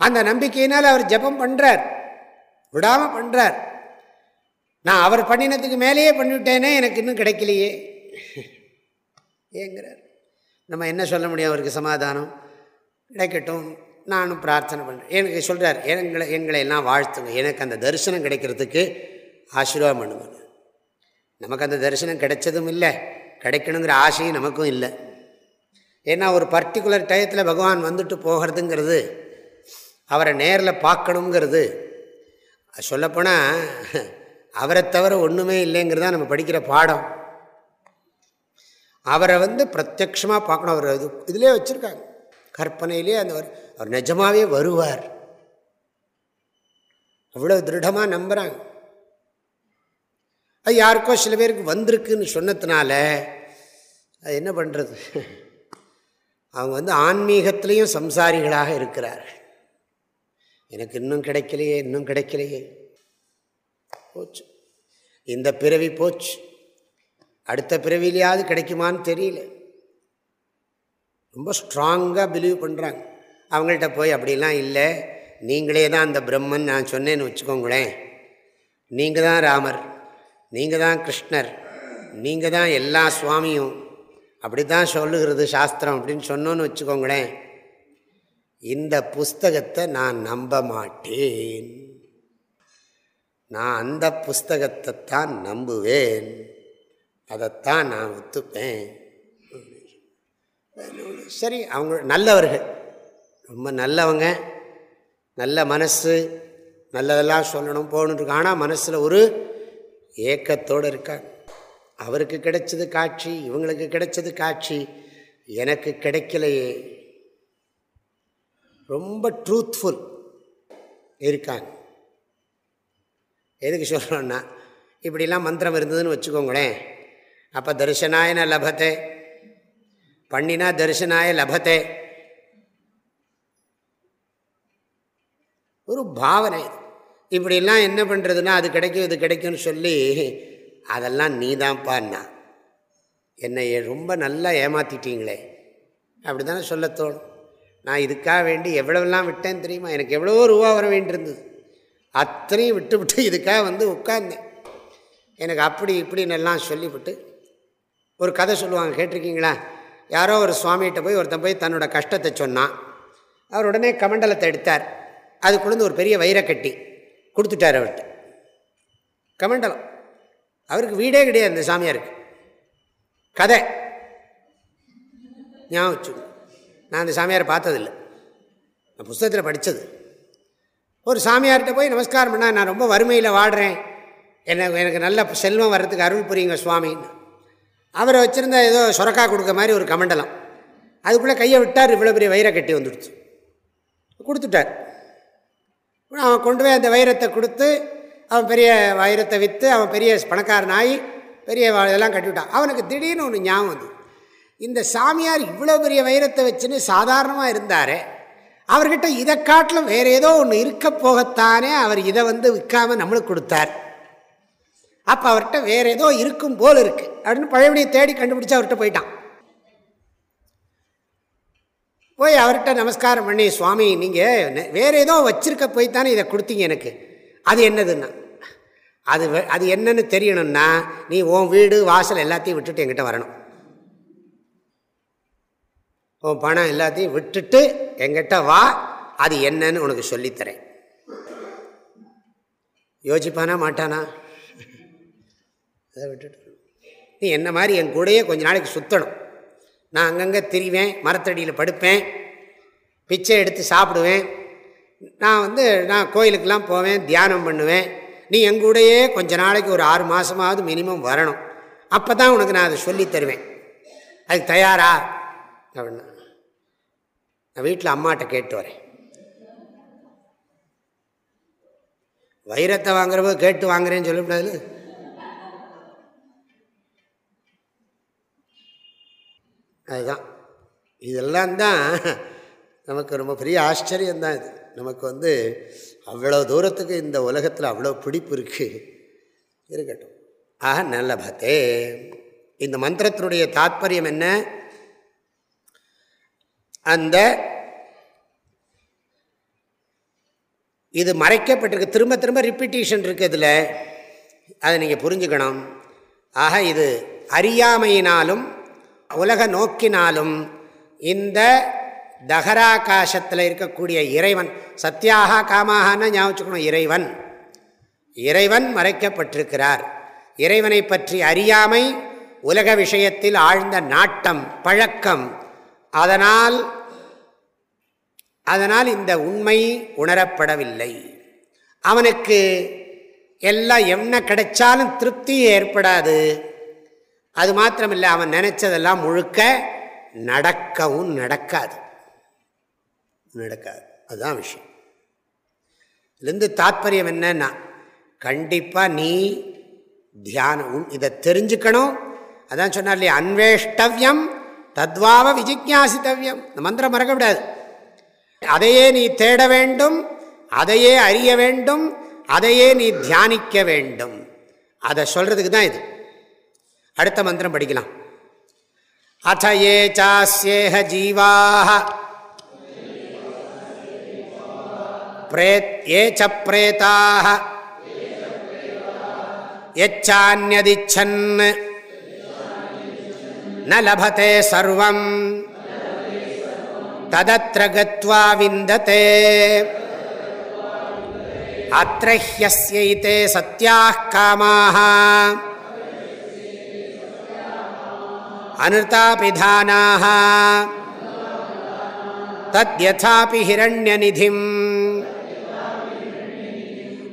அந்த நம்பிக்கையினால் அவர் ஜபம் பண்ணுறார் விடாமல் பண்ணுறார் நான் அவர் பண்ணினத்துக்கு மேலேயே பண்ணிவிட்டேனே எனக்கு இன்னும் கிடைக்கலையே. ஏங்கிறார். நம்ம என்ன சொல்ல முடியும் அவருக்கு சமாதானம்? கிடைக்கட்டும். நானும் பிரார்த்தனை பண்ணுறேன் எனக்கு சொல்கிறார் எங்களை எங்களை எல்லாம் வாழ்த்துங்க. எனக்கு அந்த தரிசனம் கிடைக்கிறதுக்கு ஆசீர்வாதம் பண்ணுங்க. நமக்கு அந்த தரிசனம் கிடைச்சதும் இல்லை. கிடைக்கணுங்கிற ஆசையும் நமக்கும் இல்லை. ஏன்னா ஒரு பர்டிகுலர் டயத்தில் பகவான் வந்துட்டு போகிறதுங்கிறது அவரை நேரில் பார்க்கணுங்கிறது சொல்லப்போனால் அவரை தவிர ஒன்றுமே இல்லைங்கிறது தான் நம்ம படிக்கிற பாடம். அவரை வந்து பிரத்யக்ஷமாக பார்க்கணும். அவர் இது இதிலே வச்சுருக்காங்க. கற்பனையிலே அந்த அவர் நிஜமாகவே வருவார். அவ்வளோ திருடமாக நம்புகிறாங்க அது யாருக்கோ சில பேருக்கு வந்திருக்குன்னு சொன்னதுனால அது என்ன பண்ணுறது அவங்க வந்து ஆன்மீகத்திலையும் சம்சாரிகளாக இருக்கிறார்கள். எனக்கு இன்னும் கிடைக்கலையே இன்னும் கிடைக்கலையே. போச்சு. இந்த பிறவி போச்சு. அடுத்த பிறவிலையாவது கிடைக்குமான்னு தெரியல. ரொம்ப ஸ்ட்ராங்காக பிலீவ் பண்ணுறாங்க அவங்கள்ட்ட போய் அப்படிலாம் இல்லை. நீங்களே தான் அந்த பிரம்மன். நான் சொன்னேன்னு வச்சுக்கோங்களேன். நீங்கள் தான் ராமர். நீங்கள் தான் கிருஷ்ணர். நீங்கள் தான் எல்லா சுவாமியும். அப்படி தான் சொல்லுகிறது சாஸ்திரம். அப்படின்னு சொன்னோன்னு வச்சுக்கோங்களேன். இந்த புஸ்தகத்தை நான் நம்ப மாட்டேன். நான் அந்த புஸ்தகத்தை தான் நம்புவேன். அதைத்தான் நான் ஒத்துப்பேன். சரி அவங்க நல்லவர்கள். ரொம்ப நல்லவங்க. நல்ல மனசு. நல்லதெல்லாம் சொல்லணும் போகணுன்னு ஆனால் மனசில் ஒரு ஏக்கத்தோடு இருக்காங்க. அவருக்கு கிடைச்சது காட்சி இவங்களுக்கு கிடைச்சது காட்சி. எனக்கு கிடைக்கலையே. ரொம்ப ட்ரூத்ஃபுல் இருக்காங்க. எதுக்கு சொல்கிறோன்னா இப்படிலாம் மந்திரம் இருந்ததுன்னு வச்சுக்கோங்களேன். அப்போ தரிசனாயன லபத்தை பண்ணினா தரிசனாய லபத்தை ஒரு பாவனை. இப்படிலாம் என்ன பண்ணுறதுன்னா அது கிடைக்கும் இது கிடைக்கும்னு சொல்லி அதெல்லாம் நீ தான்ப்பான்னா என்னை ரொம்ப நல்லா ஏமாற்றிட்டீங்களே அப்படி தானே சொல்ல தோணும். நான் இதுக்காக வேண்டி எவ்வளவெல்லாம் விட்டேன் தெரியுமா? எனக்கு எவ்வளவோ ரூபா வர வேண்டியிருந்தது. அத்தனையும் விட்டு விட்டு இதுக்காக வந்து உட்கார்ந்தேன். எனக்கு அப்படி இப்படின்னு எல்லாம் சொல்லிவிட்டு ஒரு கதை சொல்லுவாங்க கேட்டிருக்கீங்களா? யாரோ ஒரு சுவாமிகிட்ட போய் ஒருத்தன் போய் தன்னோட கஷ்டத்தை சொன்னான். அவர் உடனே கமண்டலத்தை எடுத்தார். அதுக்குள்ளேருந்து ஒரு பெரிய வைரக்கட்டி கொடுத்துட்டார் அவர்கிட்ட. கமண்டலம். அவருக்கு வீடே கிடையாது அந்த சாமியாருக்கு. கதை. ஞாபகம் நான் அந்த சாமியாரை பார்த்ததில்லை. நான் புஸ்தகத்தில் படித்தது ஒரு சாமியார்கிட்ட போய் நமஸ்காரம் பண்ணால் நான் ரொம்ப வறுமையில் வாடுறேன். என்ன எனக்கு நல்ல செல்வம் வர்றதுக்கு அருள் புரியுங்க சுவாமின்னு அவரை வச்சுருந்தா ஏதோ சுரக்கா கொடுக்க மாதிரி ஒரு கமண்டலம். அதுக்குள்ளே கையை விட்டார் இவ்வளோ பெரிய வைர கட்டி வந்துடுச்சு. கொடுத்துட்டார். அவன் கொண்டு போய் அந்த வைரத்தை கொடுத்து அவன் பெரிய வைரத்தை விற்று அவன் பெரிய பணக்காரன் ஆகி பெரிய இதெல்லாம் கட்டிவிட்டான். அவனுக்கு திடீர்னு ஒன்று ஞாபகம் வந்து இந்த சாமியார் இவ்வளோ பெரிய வைரத்தை வச்சுன்னு சாதாரணமாக இருந்தார் அவர்கிட்ட இதை காட்டிலும் வேறு ஏதோ ஒன்று இருக்க போகத்தானே அவர் இதை வந்து விற்காமல் நம்மளுக்கு கொடுத்தார். அப்போ அவர்கிட்ட வேறு ஏதோ இருக்கும் போல் இருக்குது அப்படின்னு பழையபடியை தேடி கண்டுபிடிச்சி அவர்கிட்ட போயிட்டான். போய் அவர்கிட்ட நமஸ்காரம் பண்ணி சுவாமி நீங்கள் வேறு ஏதோ வச்சுருக்க போய் தானே இதை கொடுத்தீங்க எனக்கு. அது என்னதுன்னா அது அது என்னன்னு தெரியணும்னா நீ உன் வீடு வாசல் எல்லாத்தையும் விட்டுட்டு எங்கிட்ட வரணும். உன் பணம் எல்லாத்தையும் விட்டுட்டு எங்கிட்ட வா அது என்னன்னு உனக்கு சொல்லித்தரேன். யோசிப்பானா மாட்டானா? அதை விட்டுட்டு. நீ என்ன மாதிரி என் கூடையே கொஞ்ச நாளைக்கு சுற்றணும் நான் அங்கங்கே திரிவேன் மரத்தடியில் படுப்பேன் பிச்சை எடுத்து சாப்பிடுவேன். நான் வந்து நான் கோயிலுக்கெல்லாம் போவேன் தியானம் பண்ணுவேன். நீ எங்கூடையே கொஞ்ச நாளைக்கு ஒரு ஆறு மாதமாவது மினிமம் வரணும். அப்போ தான் உனக்கு நான் அதை சொல்லி தருவேன். அதுக்கு தயாரா? அப்படின்னா. நான் வீட்டில் அம்மாட்ட கேட்டு வரேன். வைரத்தை வாங்குறப்போ கேட்டு வாங்குறேன்னு சொல்லக்கூடாது அதுதான். இதெல்லாம் தான் நமக்கு ரொம்ப பெரிய ஆச்சரியந்தான் இது. நமக்கு வந்து அவ்வளோ தூரத்துக்கு இந்த உலகத்தில் அவ்வளோ பிடிப்பு இருக்குது இருக்கட்டும். ஆக நல்ல பத்தே இந்த மந்திரத்தினுடைய தாத்பரியம் என்ன? அந்த இது மறைக்கப்பட்டிருக்கு. திரும்ப திரும்ப ரிப்பீட்டேஷன் இருக்குது இதில். அதை நீங்கள் புரிஞ்சுக்கணும். ஆக இது அறியாமையினாலும் உலக நோக்கினாலும் இந்த தகராகாசத்தில் இருக்கக்கூடிய இறைவன் சத்தியாக காமாகனா ஞாபகம் இறைவன். இறைவன் மறைக்கப்பட்டிருக்கிறார். இறைவனை பற்றி அறியாமை உலக விஷயத்தில் ஆழ்ந்த நாட்டம் பழக்கம் அதனால் அதனால் இந்த உண்மை உணரப்படவில்லை. அவனுக்கு எல்லாம் என்ன கிடைச்சாலும் திருப்தி ஏற்படாது. அது மாத்திரமில்லை அவன் நினைச்சதெல்லாம் முழுக்க நடக்கவும் நடக்காது. நடக்காது. அதுதான் விஷயம். இதுலேருந்து தாத்பரியம் என்னன்னா கண்டிப்பாக நீ தியானம் இதை தெரிஞ்சுக்கணும். அதான் சொன்னார் இல்லையா அன்வேஷ்டவியம் தத்வாவ விஜிக்யாசித்தவியம் இந்த மந்திரம் மறக்க விடாது. அதையே நீ தேட வேண்டும் அதையே அறிய வேண்டும் அதையே நீ தியானிக்க வேண்டும். அதை சொல்கிறதுக்கு தான் இது. அடுத்த மந்திரம் படிக்கலாம். அಥ ஏ சாஸ்யேஹ ஜீவாக ஏ ச பிரேதாக யச்சான்யதிச்சன் ந லபதே சர்வம். ததத்ர கத்வா விந்ததே. அத்திர ஹியஸ்யைதே சத்யாः காமாः அனுதாபிதானாக தத்யதாபி ஹிரண்யநிதிம்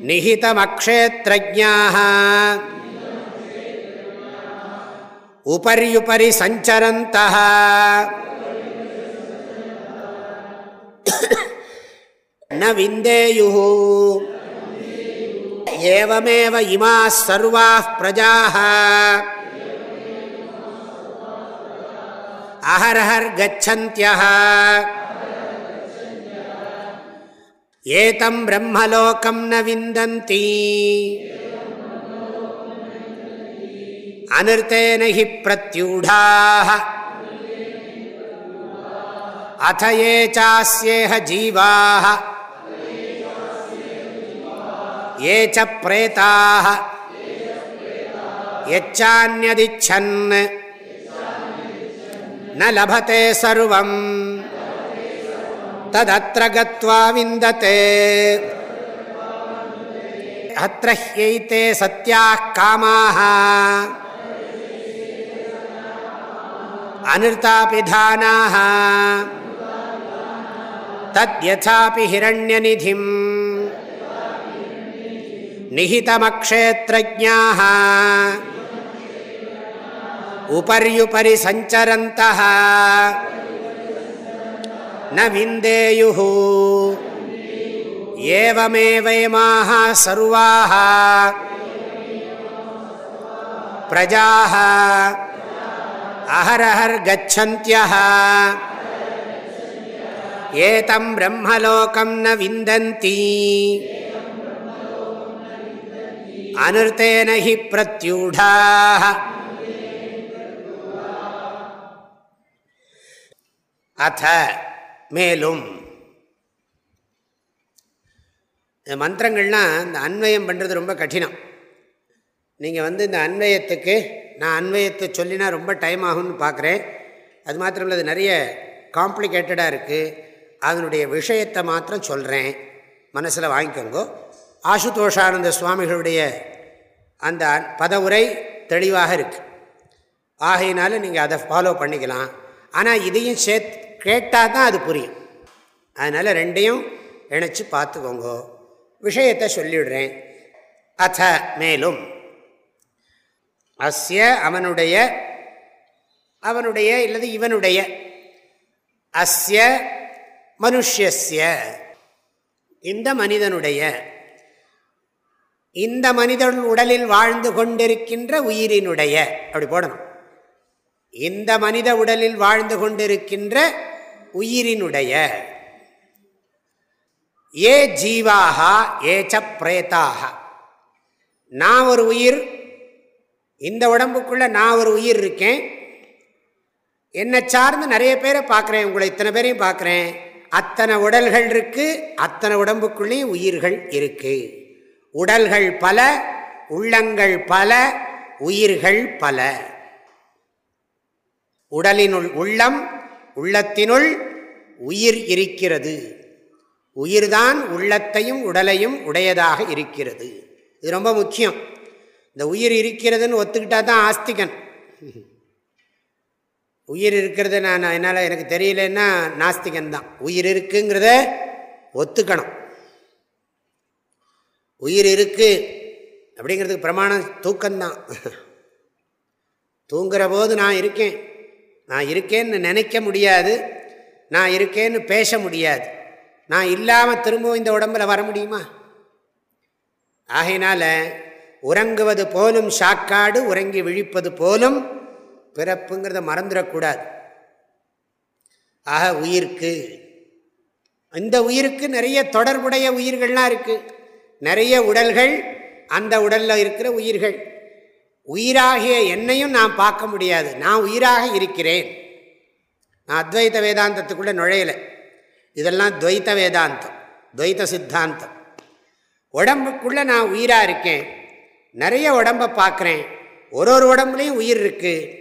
நிஹிதமக்ஷேத்ரஜாக உபரியுபரி சஞ்சரந்த ந விந்தேயு ஏவமேவ இமா சர்வா பிரஜா प्रजाः अहरहर्गच्छन्त्यः ஏதம் பிரம்மலோகம் ந விந்தந்தி அனிர்த்தேன ஹி பிரத்யூடாः அத ஏ சாஸ்யேஹ ஜீவாः ये च प्रेताः यच्चान्यदिच्छन् न लभते सर्वम् तदत्र गत्वा विन्दते। अत्र ह्यैते सत्याः कामाः। अनृतापिधानाः। तद्यथापि हिरण्यनिधिम्। निहितमक्षेत्रज्ञाः। உபரியுபரி சஞ்சரந்த ந விந்தேயு ஏவமேவைமாக சர்வாக பிரஜாக அஹரஹர் கச்சந்தியஹ ஏதம் பிரம்மலோகம் ந விந்தந்தி அனுர்த்தேன ஹி பிரத்யூடாக अथ மேலும். இந்த மந்திரங்கள்லாம் இந்த அன்வயம் பண்ணுறது ரொம்ப கடினம். நீங்கள் வந்து இந்த அன்வயத்துக்கு நான் அன்வயத்தை சொல்லினா ரொம்ப டைம் ஆகும்னு பார்க்குறேன் அது மாத்திரம் அது நிறைய காம்ப்ளிகேட்டடாக இருக்குது அதனுடைய விஷயத்தை மாத்திரம் சொல்கிறேன் மனசில் வாங்கிக்கோங்கோ. ஆசுதோஷானந்த சுவாமிகளுடைய அந்த பதவுரை தெளிவாக இருக்குது ஆகையினால நீங்கள் அதை ஃபாலோ பண்ணிக்கலாம். ஆனால் இதையும் சேர்த்து கேட்டால் தான் அது புரியும். அதனால் ரெண்டையும் இணைச்சி பார்த்துக்கோங்க. விஷயத்தை சொல்லிவிடுறேன் அத்த மேலும். அஸ்ய அவனுடைய அவனுடைய இல்லது இவனுடைய. அஸ்ய மனுஷிய இந்த மனிதனுடைய. இந்த மனிதன் உடலில் வாழ்ந்து கொண்டிருக்கின்ற உயிரினுடைய. அப்படி போடணும். இந்த மனித உடலில் வாழ்ந்து கொண்டிருக்கின்ற உயிரினுடைய. ஏ ஜீவாக ஏச்ச பிரேதாக நான் ஒரு உயிர் இந்த உடம்புக்குள்ளே நான் ஒரு உயிர் இருக்கேன். என்னை சார்ந்து நிறைய பேரை பார்க்குறேன் உங்களை இத்தனை பேரையும் பார்க்குறேன். அத்தனை உடல்கள் இருக்குது அத்தனை உடம்புக்குள்ளேயும் உயிர்கள் இருக்குது உடல்கள் பல உள்ளங்கள் பல உயிர்கள் பல. உடலினுள் உள்ளம் உள்ளத்தினுள் உயிர் இருக்கிறது. உயிர்தான் உள்ளத்தையும் உடலையும் உடையதாக இருக்கிறது. இது ரொம்ப முக்கியம். இந்த உயிர் இருக்கிறதுன்னு ஒத்துக்கிட்டா தான் ஆஸ்திகன். உயிர் இருக்கிறது நான் என்னால் எனக்கு தெரியலன்னா நாஸ்திகன் தான். உயிர் இருக்குங்கிறத ஒத்துக்கணும். உயிர் இருக்கு அப்படிங்கிறதுக்கு பிரமாணம் தூக்கம்தான் தூங்குற போது நான் இருக்கேன். நான் இருக்கேன்னு நினைக்க முடியாது. நான் இருக்கேன்னு பேச முடியாது. நான் இல்லாமல் திரும்பவும் இந்த உடம்பில் வர முடியுமா? ஆகையினால உறங்குவது போலும் சாக்காடு உறங்கி விழிப்பது போலும் பிறப்புங்கிறத மறந்துடக்கூடாது. ஆக உயிர்க்கு இந்த உயிருக்கு நிறைய தொடர்புடைய உயிர்கள்லாம் இருக்குது நிறைய உடல்கள் அந்த உடலில் இருக்கிற உயிர்கள். உயிராகிய என்னையும் நான் பார்க்க முடியாது. நான் உயிராக இருக்கிறேன். நான் அத்வைத வேதாந்தத்துக்குள்ளே நுழையலை. இதெல்லாம் துவைத்த வேதாந்தம் துவைத்த சித்தாந்தம். உடம்புக்குள்ளே நான் உயிராக இருக்கேன். நிறைய உடம்பை பார்க்குறேன். ஒரு ஒரு உடம்புலையும் உயிர் இருக்குது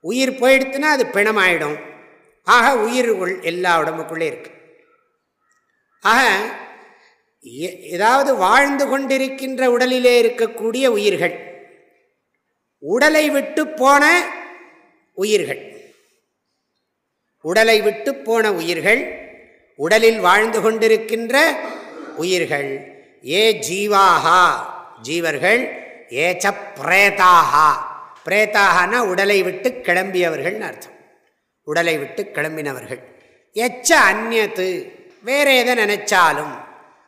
உயிர் போயிடுத்துன்னா அது பிணமாயிடும். ஆக உயிர் எல்லா உடம்புக்குள்ளே இருக்கு. ஆக ஏதாவது வாழ்ந்து கொண்டிருக்கின்ற உடலிலே இருக்கக்கூடிய உயிர்கள் உடலை விட்டு போன உயிர்கள். உடலை விட்டு போன உயிர்கள் உடலில் வாழ்ந்து கொண்டிருக்கின்ற உயிர்கள். ஏ ஜீவாகா ஜீவர்கள். ஏச்ச பிரேதாகா. பிரேதாகனா உடலை விட்டு கிளம்பியவர்கள்னு அர்த்தம். உடலை விட்டு கிளம்பினவர்கள். எச்ச அந்நத்து வேற எதை நினைச்சாலும்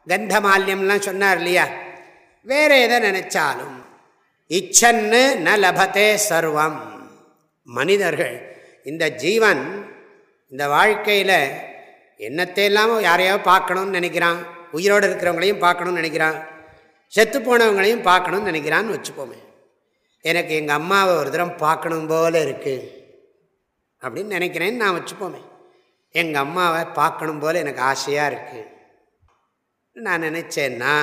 கந்தமால்யம்லாம் சொன்னார் இல்லையா? வேற எதை நினைச்சாலும் இச்சன்னு ந லபத்தே சர்வம். மனிதர்கள் இந்த ஜீவன் இந்த வாழ்க்கையில் என்னத்தை இல்லாமல் யாரையோ பார்க்கணும்னு நினைக்கிறான்? உயிரோடு இருக்கிறவங்களையும் பார்க்கணும்னு நினைக்கிறான்? செத்து போனவங்களையும் பார்க்கணும்னு நினைக்கிறான்னு வச்சுப்போமே எனக்கு எங்கள் அம்மாவை ஒரு தரம் பார்க்கணும் போல இருக்குது அப்படின்னு நினைக்கிறேன்னு நான் வச்சுப்போமே. எங்கள் அம்மாவை பார்க்கணும் போல் எனக்கு ஆசையாக இருக்குது நான் நினச்சேன்னா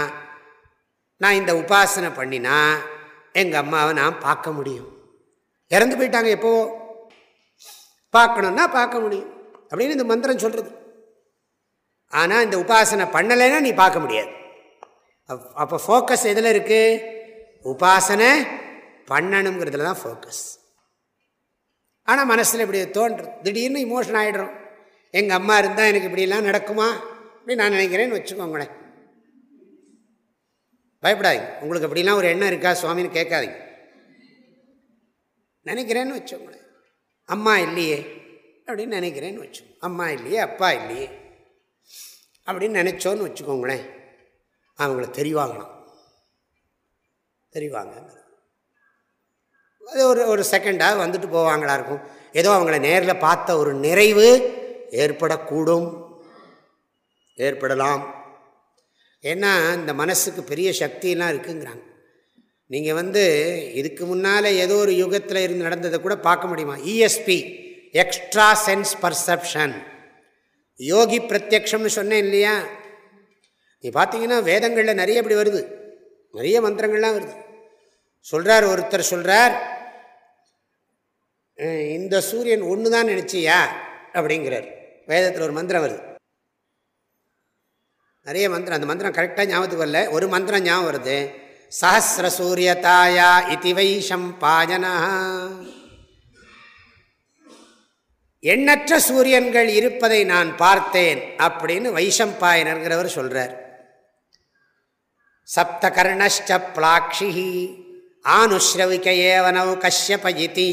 நான் இந்த உபாசனை பண்ணினா எங்கள் அம்மாவை நான் பார்க்க முடியும். இறந்து போயிட்டாங்க எப்போ? பார்க்கணுன்னா பார்க்க முடியும் அப்படின்னு இந்த மந்திரம் சொல்கிறது ஆனால் இந்த உபாசனை பண்ணலைன்னா நீ பார்க்க முடியாது. அப்போ ஃபோக்கஸ் எதில் இருக்குது உபாசனை பண்ணணுங்கிறதுல தான் ஃபோக்கஸ் ஆனால் மனசில் இப்படி தோன்றும். திடீர்னு இமோஷன் ஆகிடுறோம் எங்கள் அம்மா இருந்தால் எனக்கு இப்படிலாம் நடக்குமா? அப்படின்னு நான் நினைக்கிறேன்னு வச்சுக்கோங்களேன். பயப்படாதீங்க. உங்களுக்கு அப்படிலாம் ஒரு எண்ணம் இருக்கா? சுவாமின்னு கேட்காதீங்க. நினைக்கிறேன்னு வச்சோங்களேன் அம்மா இல்லையே அப்படின்னு நினைக்கிறேன்னு வச்சோம் அம்மா இல்லையே அப்பா இல்லையே அப்படின்னு நினச்சோன்னு வச்சுக்கோங்களேன். அவங்கள தெரிவாங்களாம் தெரிவாங்க அது ஒரு ஒரு செகண்டாக வந்துட்டு போவாங்களா இருக்கும். ஏதோ அவங்கள நேரில் பார்த்த ஒரு நிறைவு ஏற்படக்கூடும். ஏற்படலாம். ஏன்னா இந்த மனசுக்கு பெரிய சக்தியெல்லாம் இருக்குங்கிறாங்க. நீங்கள் வந்து இதுக்கு முன்னால் ஏதோ ஒரு யுகத்தில் இருந்து நடந்ததை கூட பார்க்க முடியுமா? இஎஸ்பி எக்ஸ்ட்ரா சென்ஸ் பர்செப்ஷன் யோகி பிரத்யக்ஷம்னு சொன்னேன் இல்லையா? நீ பார்த்தீங்கன்னா வேதங்களில் நிறைய இப்படி வருது. நிறைய மந்திரங்கள்லாம் வருது. சொல்கிறார் ஒருத்தர் சொல்கிறார் இந்த சூரியன் ஒன்று தான் நினச்சியா? அப்படிங்கிறார். வேதத்தில் ஒரு மந்திரம் வருது. நிறைய மந்திரம் அந்த மந்திரம் கரெக்டாக ஞாபகத்துக்கு வரல. ஒரு மந்திரம் ஞாபகம் வருது. சஹசிர சூரியதாயா இதி வைஷம் பாஜனா எண்ணற்ற சூரியன்கள் இருப்பதை நான் பார்த்தேன் அப்படின்னு வைஷம்பாயனர்கிறவர் சொல்கிறார் சப்த கர்ணஷ்ட பிளாக்ஷி ஆனுஸ்ரவிக்க ஏவனவு கஷ்யப இதி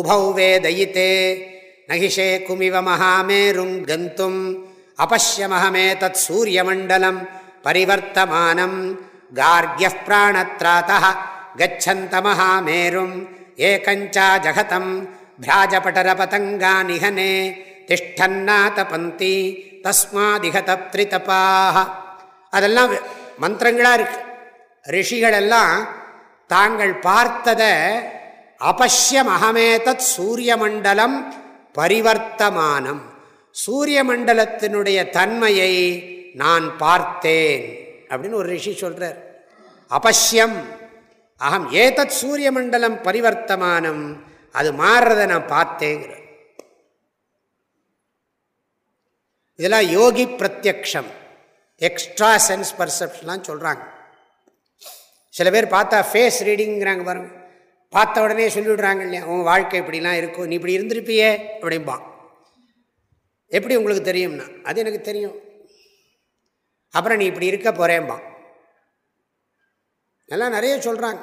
உபௌ வேதயித்தே நகிஷே குமிவ மகாமேரும் கந்தும் அபஷ்யமஹமே தத் சூரியமண்டலம் பரிவர்த்தமானம் கார்கிய பிராணத்ராத கச்சந்த மகாமேரும் ஏகஞ்சா ஜகதம் பிராஜபட்டரபதங்கா நிகனே திஷ்டன்னாதபந்தி தஸ்மாதிகதப்திரிதபாக அதெல்லாம் மந்திரங்களாக இருக்கு. ரிஷிகளெல்லாம் தாங்கள் பார்த்ததை அபஷ்யம் அகமேதத் சூரியமண்டலம் பரிவர்த்தமானம் சூரிய மண்டலத்தினுடைய தன்மையை நான் பார்த்தேன். அப்படின்னு ஒரு ரிஷி சொல்கிறார் அபஷ்யம். அகம் ஏதத் சூரிய மண்டலம் பரிவர்த்தமானம் அது மாறுறதை நான் பார்த்தேங்கிற. இதெல்லாம் யோகி பிரத்யக்ஷம். எக்ஸ்ட்ரா சென்ஸ் பர்செப்ஷன்லாம் சொல்கிறாங்க சில பேர் பார்த்தா ஃபேஸ் ரீடிங்கிறாங்க பாருங்க. பார்த்த உடனே சொல்லிவிடுறாங்க இல்லையா உன் வாழ்க்கை இப்படிலாம் இருக்கும் நீ இப்படி இருந்திருப்பியே அப்படிம்பான். எப்படி உங்களுக்கு தெரியும்னா? அது எனக்கு தெரியும். அப்புறம் நீ இப்படி இருக்க போகிறேம்பான் எல்லாம் நிறைய சொல்கிறாங்க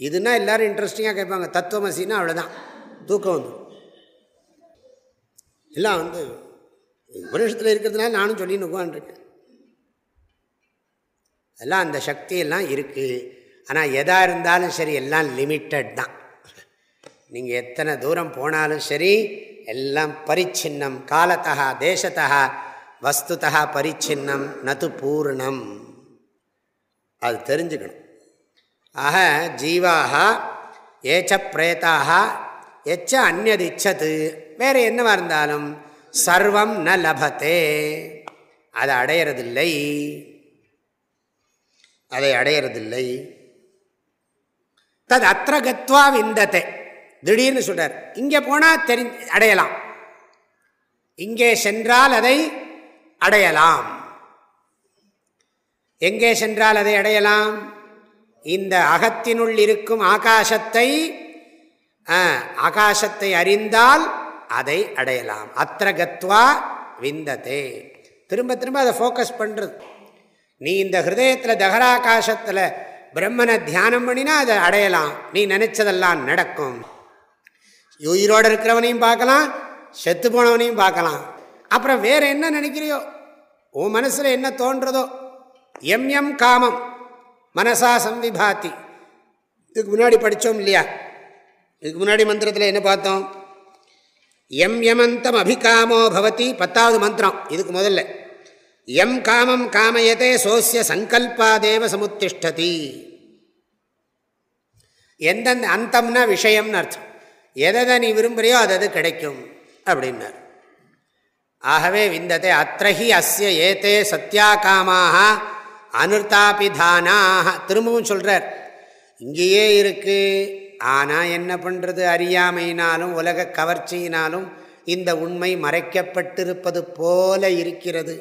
இதுனா எல்லோரும் இன்ட்ரெஸ்டிங்காக கேட்பாங்க. தத்துவமசின்னா அவ்வளோதான் தூக்கம் வந்து எல்லாம் வந்து உபனிஷத்தில் இருக்கிறதுனால நானும் சொல்லி உட்காந்துருக்கேன் எல்லாம் அந்த சக்தியெல்லாம் இருக்குது ஆனால் எதாக இருந்தாலும் சரி எல்லாம் லிமிட்டட் தான். நீங்கள் எத்தனை தூரம் போனாலும் சரி எல்லாம் பரிச்சின்னம் காலத்தா தேசத்தா வஸ்துதா பரிச்சின்னம் நது பூர்ணம். அது தெரிஞ்சுக்கணும். ஆக ஜீவாக ஏச்ச பிரேதாக எச்ச அந்நது இச்சது வேறு என்னவாக இருந்தாலும் சர்வம் ந லபத்தே. அதை அடையிறதில்லை. அதை அடையிறதில்லை. தது அத்திர கத்வா விந்தத்தை திடீர்னு சொல்கிறார் இங்கே போனால் தெரி அடையலாம். இங்கே சென்றால் அதை அடையலாம். எங்கே சென்றால் அதை அடையலாம்? இந்த அகத்தினுள் இருக்கும் ஆகாசத்தை ஆகாசத்தை அறிந்தால் அதை அடையலாம். அத்திர கத்வா விந்ததே. திரும்ப திரும்ப அதை ஃபோக்கஸ் பண்ணுறது நீ இந்த ஹிருதயத்தில் தகராகாசத்தில் பிரம்மனை தியானம் பண்ணினா அதை அடையலாம். நீ நினச்சதெல்லாம் நடக்கும். உயிரோடு இருக்கிறவனையும் பார்க்கலாம் செத்து போனவனையும் பார்க்கலாம். அப்புறம் வேறு என்ன நினைக்கிறியோ? உன் மனசில் என்ன தோன்றதோ? எம் எம் காமம் மனசா சம்விபாத்தி இதுக்கு முன்னாடி படித்தோம் இல்லையா? இதுக்கு முன்னாடி மந்திரத்தில் என்ன பார்த்தோம்? எம் யமந்தம் அபிகாமோ பவதி பத்தாவது மந்திரம் இதுக்கு முதல்ல. எம் காமம் காமயதே சோசிய சங்கல்பாதேவ சமுத்திஷ்டதி. எந்தெந்த அந்தம்னா விஷயம்னு அர்த்தம். எதை நீ விரும்புகிறியோ அது அது கிடைக்கும் அப்படின்னார். ஆகவே விந்ததே அத்தகி அஸ்ய ஏத்தே சத்தியாகாமாக அனுர்தாபிதானாக திரும்பவும் சொல்கிறார் இங்கேயே இருக்குது ஆனால் என்ன பண்ணுறது அறியாமையினாலும் உலக கவர்ச்சியினாலும் இந்த உண்மை மறைக்கப்பட்டிருப்பது போல இருக்கிறது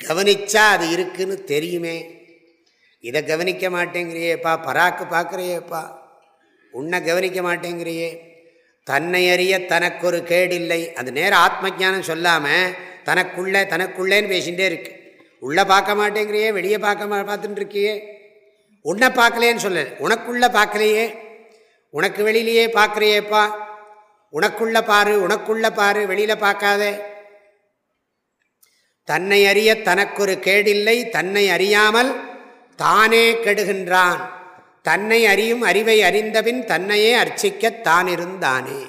கவனிச்சா அது இருக்குன்னு தெரியுமே. இதை கவனிக்க மாட்டேங்கிறியேப்பா பராக்கு பார்க்குறியேப்பா உன்னை கவனிக்க மாட்டேங்கிறியே. தன்னை அறிய தனக்கு ஒரு கேடில்லை. அது நேரம் ஆத்ம ஜானம் சொல்லாமல் தனக்குள்ளே தனக்குள்ளேன்னு பேசிகிட்டே இருக்கு. உள்ளே பார்க்க மாட்டேங்கிறியே வெளியே பார்க்க பார்த்துட்டு இருக்கியே உன்னை பார்க்கலேன்னு சொல்ல உனக்குள்ளே பார்க்கலையே. உனக்கு வெளியிலேயே பார்க்குறியேப்பா. உனக்குள்ளே பாரு உனக்குள்ளே பாரு வெளியில் பார்க்காதே. தன்னை அறிய தனக்கொரு கேடில்லை தன்னை அறியாமல் தானே கெடுகின்றான். தன்னை அறியும் அறிவை அறிந்தபின் தன்னையே அர்ச்சிக்க தான் இருந்தானே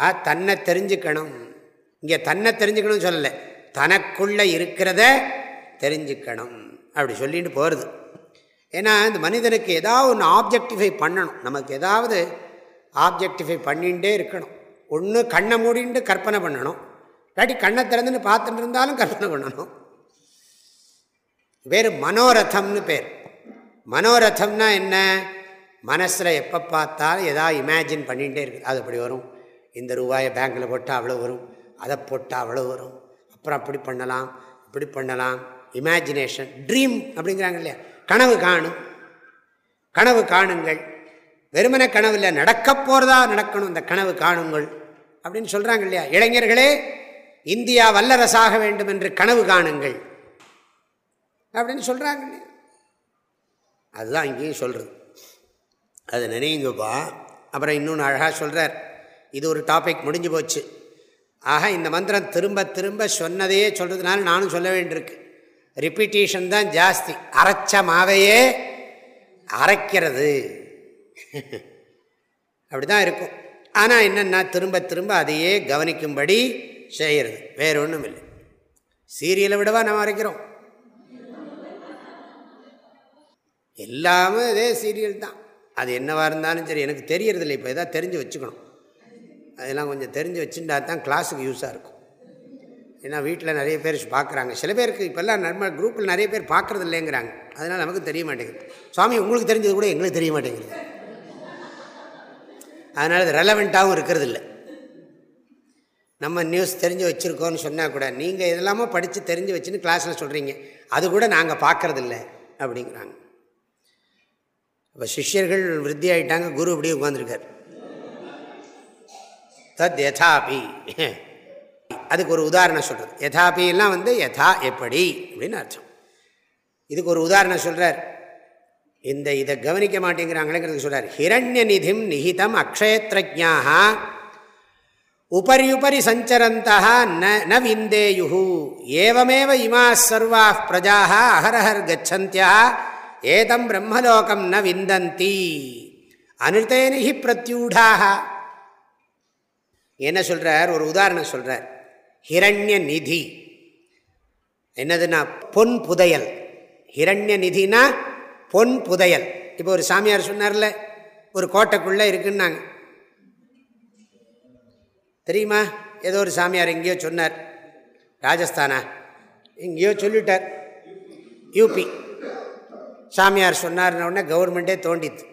ஆ தன்னை தெரிஞ்சுக்கணும். இங்கே தன்னை தெரிஞ்சுக்கணும்னு சொல்லலை. தனக்குள்ளே இருக்கிறத தெரிஞ்சுக்கணும். அப்படி சொல்லிட்டு போகிறது ஏன்னா இந்த மனிதனுக்கு ஏதாவது ஒன்று ஆப்ஜெக்டிஃபை பண்ணணும். நமக்கு ஏதாவது ஆப்ஜெக்டிஃபை பண்ணிகிட்டே இருக்கணும். ஒன்று கண்ணை மூடிட்டு கற்பனை பண்ணணும். இல்லாட்டி கண்ணை திறந்துன்னு பார்த்துட்டு இருந்தாலும் கற்பனை பண்ணணும். பேர் மனோரதம்னு பேர். மனோரதம்னா என்ன? மனசில் எப்போ பார்த்தாலும் எதாவது இமேஜின் பண்ணிகிட்டே இருக்குது அது அப்படி வரும். இந்த ரூபாயை பேங்க்கில் போட்டால் அவ்வளோ வரும். அதை போட்டால் அவ்வளோ வரும். அப்புறம் அப்படி பண்ணலாம் இப்படி பண்ணலாம். இமேஜினேஷன் ட்ரீம் அப்படிங்கிறாங்க இல்லையா? கனவு காணும். கனவு காணுங்கள். வெறுமன கனவு இல்லை நடக்க போகிறதா நடக்கணும். இந்த கனவு காணுங்கள் அப்படின்னு சொல்கிறாங்க இல்லையா? இளைஞர்களே இந்தியா வல்லரசாக வேண்டும் என்று கனவு காணுங்கள் அப்படின்னு சொல்கிறாங்க இல்லையா? அதுதான் இங்கேயும் சொல்கிறது அது நினைங்கப்பா. அப்புறம் இன்னொன்று அழகாக சொல்கிறார் இது ஒரு டாபிக் முடிஞ்சு போச்சு. ஆக இந்த மந்திரம் திரும்ப திரும்ப சொன்னதையே சொல்கிறதுனால நானும் சொல்ல வேண்டியிருக்கு. ரிப்பீட்டேஷன் தான் ஜாஸ்தி. அரைச்ச மாவையே அரைக்கிறது. அப்படி தான் இருக்கும். ஆனால் என்னென்னா திரும்ப திரும்ப அதையே கவனிக்கும்படி செய்கிறது வேற ஒன்றும் இல்லை சீரியலை விடவா நம்ம அரைக்கிறோம். எல்லாமே அதே சீரியல் தான். அது என்னவாக இருந்தாலும் சரி எனக்கு தெரியறதில்லை. இப்போ எதாவது தெரிஞ்சு வச்சுக்கணும். அதெல்லாம் கொஞ்சம் தெரிஞ்சு வச்சுட்டா தான் கிளாஸுக்கு யூஸாக இருக்கும். ஏன்னா வீட்டில் நிறைய பேர் பார்க்குறாங்க. சில பேருக்கு இப்போல்லாம் நம்ம குரூப்பில் நிறைய பேர் பார்க்குறது இல்லைங்கிறாங்க. அதனால் நமக்கு தெரிய மாட்டேங்குது. சுவாமி உங்களுக்கு தெரிஞ்சது கூட எங்களுக்கு தெரிய மாட்டேங்குது. அதனால் அது ரெலவெண்ட்டாகவும் இருக்கிறது இல்லை நம்ம நியூஸ் தெரிஞ்சு வச்சுருக்கோன்னு சொன்னால் கூட நீங்கள் இதெல்லாமோ படித்து தெரிஞ்சு வச்சுன்னு கிளாஸில் சொல்கிறீங்க அது கூட நாங்கள் பார்க்குறதில்ல அப்படிங்கிறாங்க. இப்போ சிஷ்யர்கள் விருத்தி ஆகிட்டாங்க குரு அப்படியே உட்காந்துருக்கார் தத் யதாபி. அதுக்கு ஒரு உதாரணம் சொல்கிறது யதாபிலாம் வந்து யதா எப்படி அப்படின்னு அர்த்தம். இதுக்கு ஒரு உதாரணம் சொல்கிறார் இந்த இதை கவனிக்க மாட்டேங்கிறாங்களேங்கிறது சொல்கிறார் ஹிரண்ய நிதிம் நிஹிதம் அக்ஷயத்ரஜாக உபரி உபரி சஞ்சரந்தா ந ந விந்தேயு ஏவமேவ இமா சர்வா பிரஜா அகரஹர் கச்சந்தியா ஏதம் பிரம்மலோகம் ந விந்தந்தி. அனிர்தேனிஹி பிரத்யூடாக என்ன சொல்கிறார் ஒரு உதாரணம் சொல்கிறார் ஹிரண்ய நிதி. என்னதுன்னா பொன் புதையல். ஹிரண்ய நிதினா பொன் புதையல். இப்போ ஒரு சாமியார் சொன்னார்ல ஒரு கோட்டைக்குள்ளே இருக்குன்னாங்க. தெரியுமா? ஏதோ ஒரு சாமியார் எங்கேயோ சொன்னார். ராஜஸ்தானா? எங்கேயோ சொல்லிட்டார். யூபி சாமியார் சொன்னார்ன உடனே கவர்மெண்ட்டே தோண்டித்து.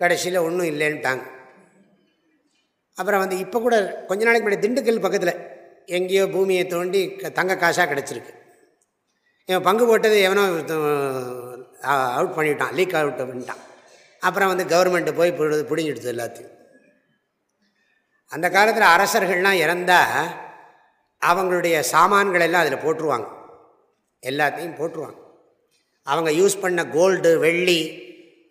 கடைசியில் ஒன்றும் இல்லைன்ட்டாங்க. அப்புறம் வந்து இப்போ கூட கொஞ்ச நாளைக்கு முன்னாடி திண்டுக்கல் பக்கத்தில் எங்கேயோ பூமியை தோண்டி தங்க காசாக கிடச்சிருக்கு. இவன் பங்கு போட்டது எவனோ அவுட் பண்ணிவிட்டான் லீக் அவுட் பண்ணிட்டான். அப்புறம் வந்து கவர்மெண்ட்டு போய் பிடிங்கிடுது எல்லாத்தையும். அந்த காலத்தில் அரசர்கள்லாம் இறந்தால் அவங்களுடைய சாமான்கள் எல்லாம் அதில் போட்டுருவாங்க. எல்லாத்தையும் போட்டுருவாங்க. அவங்க யூஸ் பண்ண கோல்டு வெள்ளி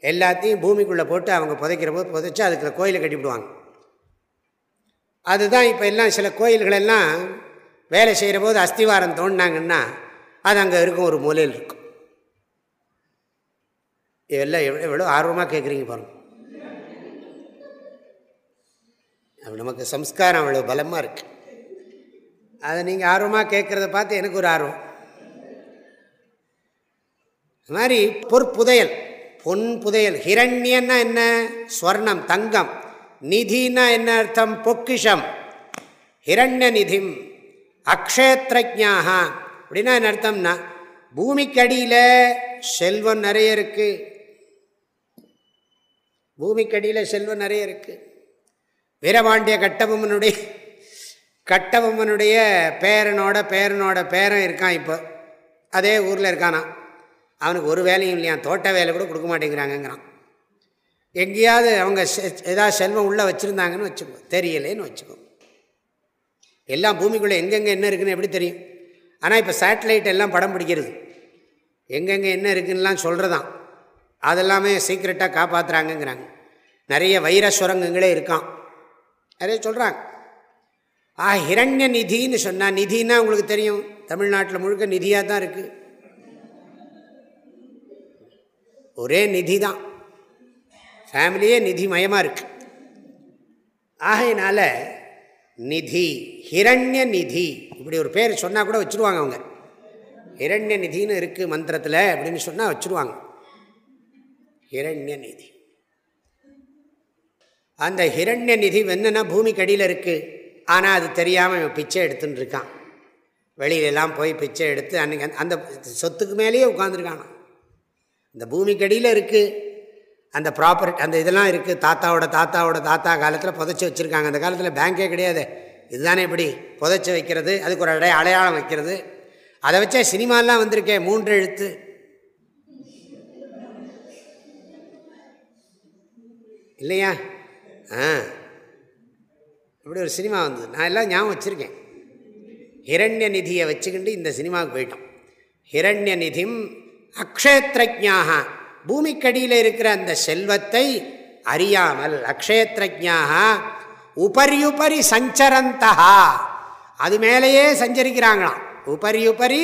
எல்லாத்தையும் பூமிக்குள்ளே போட்டு அவங்க புதைக்கிற போது புதைச்சி அதுக்கு கோயிலை கட்டிவிடுவாங்க அதுதான் இப்போ எல்லாம் சில கோயில்களெல்லாம் வேலை செய்கிற போது அஸ்திவாரம் தோண்டினாங்கன்னா அது அங்கே இருக்கும் ஒரு மூலையில் இருக்கும். இதெல்லாம் எவ்வளோ எவ்வளோ ஆர்வமாக கேட்குறீங்க பாருங்கள் நமக்கு சம்ஸ்காரம் அவ்வளோ பலமாக இருக்குது அதை நீங்கள் ஆர்வமாக கேட்குறத பார்த்து எனக்கு ஒரு ஆர்வம். இது மாதிரி பொற்புதையல். பொன் புதையல். ஹிரண்யன்னா என்ன? ஸ்வர்ணம் தங்கம். நிதினா என்ன அர்த்தம்? பொக்கிஷம். ஹிரண்ய நிதிம் அக்ஷேத்ரஜாக அப்படின்னா என்ன அர்த்தம்னா பூமிக்கடியில் செல்வம் நிறைய இருக்குது பூமிக்கடியில் செல்வம் நிறைய இருக்குது வீரபாண்டிய கட்டபொம்மனுடைய கட்டபொம்மனுடைய பேரனோட பேரனோட பேரன் இருக்கான் இப்போ. அதே ஊரில் இருக்கானா அவனுக்கு ஒரு வேலையும் இல்லையா? தோட்ட வேலை கூட கொடுக்க மாட்டேங்கிறாங்கங்கிறான். எங்கேயாவது அவங்க ஏதாவது செல்வம் உள்ளே வச்சுருந்தாங்கன்னு வச்சுக்கோ தெரியலேன்னு வச்சுக்கோ. எல்லாம் பூமிக்குள்ளே எங்கெங்கே என்ன இருக்குன்னு எப்படி தெரியும்? ஆனால் இப்போ சேட்டலைட் எல்லாம் படம் பிடிக்கிறது. எங்கெங்கே என்ன இருக்குன்னெலாம் சொல்கிறதான் அதெல்லாமே சீக்ரெட்டாக காப்பாற்றுறாங்கங்கிறாங்க நிறைய வைர சுரங்கங்களே இருக்கான் நிறைய சொல்கிறாங்க ஆ ஹிரண்ய நிதின்னு சொன்னால் நிதினா உங்களுக்கு தெரியும். தமிழ்நாட்டில் முழுக்க நிதியாக தான் இருக்குது ஒரே நிதி தான் ஃபேமிலியே நிதி மயமாக இருக்கு. ஆகையினால நிதி ஹிரண்ய நிதி இப்படி ஒரு பேர் சொன்னால் கூட வச்சுருவாங்க அவங்க. ஹிரண்ய நிதின்னு இருக்குது மந்திரத்தில் அப்படின்னு சொன்னால் வச்சுருவாங்க. ஹிரண்ய நிதி. அந்த ஹிரண்ய நிதி என்னென்னா பூமிக்கு அடியில் இருக்குது ஆனால் அது தெரியாமல் இவன் பிச்சை எடுத்துன்னு இருக்கான். வெளியிலெல்லாம் போய் பிச்சை எடுத்து அன்றைக்கி அந்த சொத்துக்கு மேலேயே உட்காந்துருக்கானா இந்த பூமிக்கடியில் இருக்குது அந்த ப்ராப்பர்ட்டி அந்த இதெல்லாம் இருக்குது தாத்தாவோட தாத்தாவோட தாத்தா காலத்தில் புதைச்சி வச்சுருக்காங்க. அந்த காலத்தில் பேங்கே கிடையாது. இதுதானே இப்படி புதைச்சி வைக்கிறது? அதுக்கு ஒரு அடைய அடையாளம் வைக்கிறது. அதை வச்சே சினிமாலாம் வந்திருக்கேன் மூன்று எழுத்து. இல்லையா? ஆ. இப்படி ஒரு சினிமா வந்தது. நான் எல்லாம் ஞாபகம் வச்சுருக்கேன். ஹிரண்ய நிதியை வச்சுக்கிண்டு இந்த சினிமாவுக்கு போயிட்டோம். ஹிரண்ய நிதிம் அக்ஷேத்ரஜாக பூமிக்கடியில் இருக்கிற அந்த செல்வத்தை அறியாமல் அக்ஷேத்ரஜாக உபரியுபரி சஞ்சரந்தா அது மேலேயே சஞ்சரிக்கிறாங்களாம். உபரியுபரி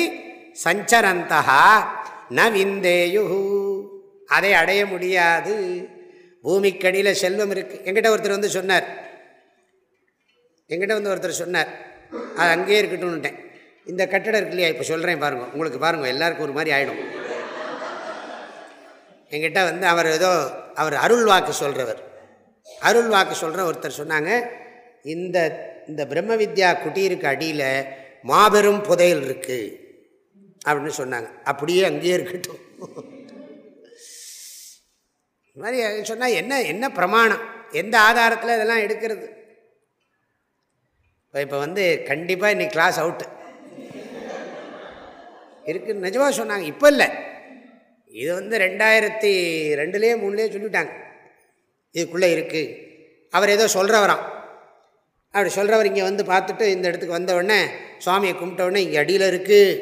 சஞ்சரந்தா ந விந்தேயு அதை அடைய முடியாது. பூமிக்கடியில் செல்வம் இருக்குது எங்கிட்ட ஒருத்தர் வந்து சொன்னார். எங்கிட்ட வந்து ஒருத்தர் சொன்னார். அது அங்கேயே இருக்கட்டும்னுட்டேன். இந்த கட்டடம் இருக்கு இல்லையா? இப்போ சொல்கிறேன் பாருங்கள் உங்களுக்கு பாருங்கள் எல்லாருக்கும் ஒரு மாதிரி ஆகிடும் எங்கிட்ட வந்து அவர் ஏதோ அவர் அருள் வாக்கு சொல்கிறவர் அருள் வாக்கு சொல்கிற ஒருத்தர் சொன்னாங்க இந்த இந்த பிரம்ம வித்யா குட்டியிருக்கு அடியில் மாபெரும் புதையல் இருக்குது அப்படின்னு சொன்னாங்க. அப்படியே அங்கேயே இருக்கட்டும். இது மாதிரி சொன்னால் என்ன என்ன பிரமாணம்? எந்த ஆதாரத்தில் இதெல்லாம் எடுக்கிறது? இப்போ இப்போ வந்து கண்டிப்பாக இன்றைக்கி கிளாஸ் அவுட்டு இருக்குன்னு நிஜமாக சொன்னாங்க. இப்போ இல்லை. இது வந்து ரெண்டாயிரத்தி ரெண்டுலேயே மூணுலேயே சொல்லிவிட்டாங்க. இதுக்குள்ளே இருக்குது அவர் ஏதோ சொல்கிறவராம் அப்படி சொல்கிறவர் இங்கே வந்து பார்த்துட்டு இந்த இடத்துக்கு வந்த உடனே சுவாமியை கும்பிட்ட இங்கே அடியில் இருக்குது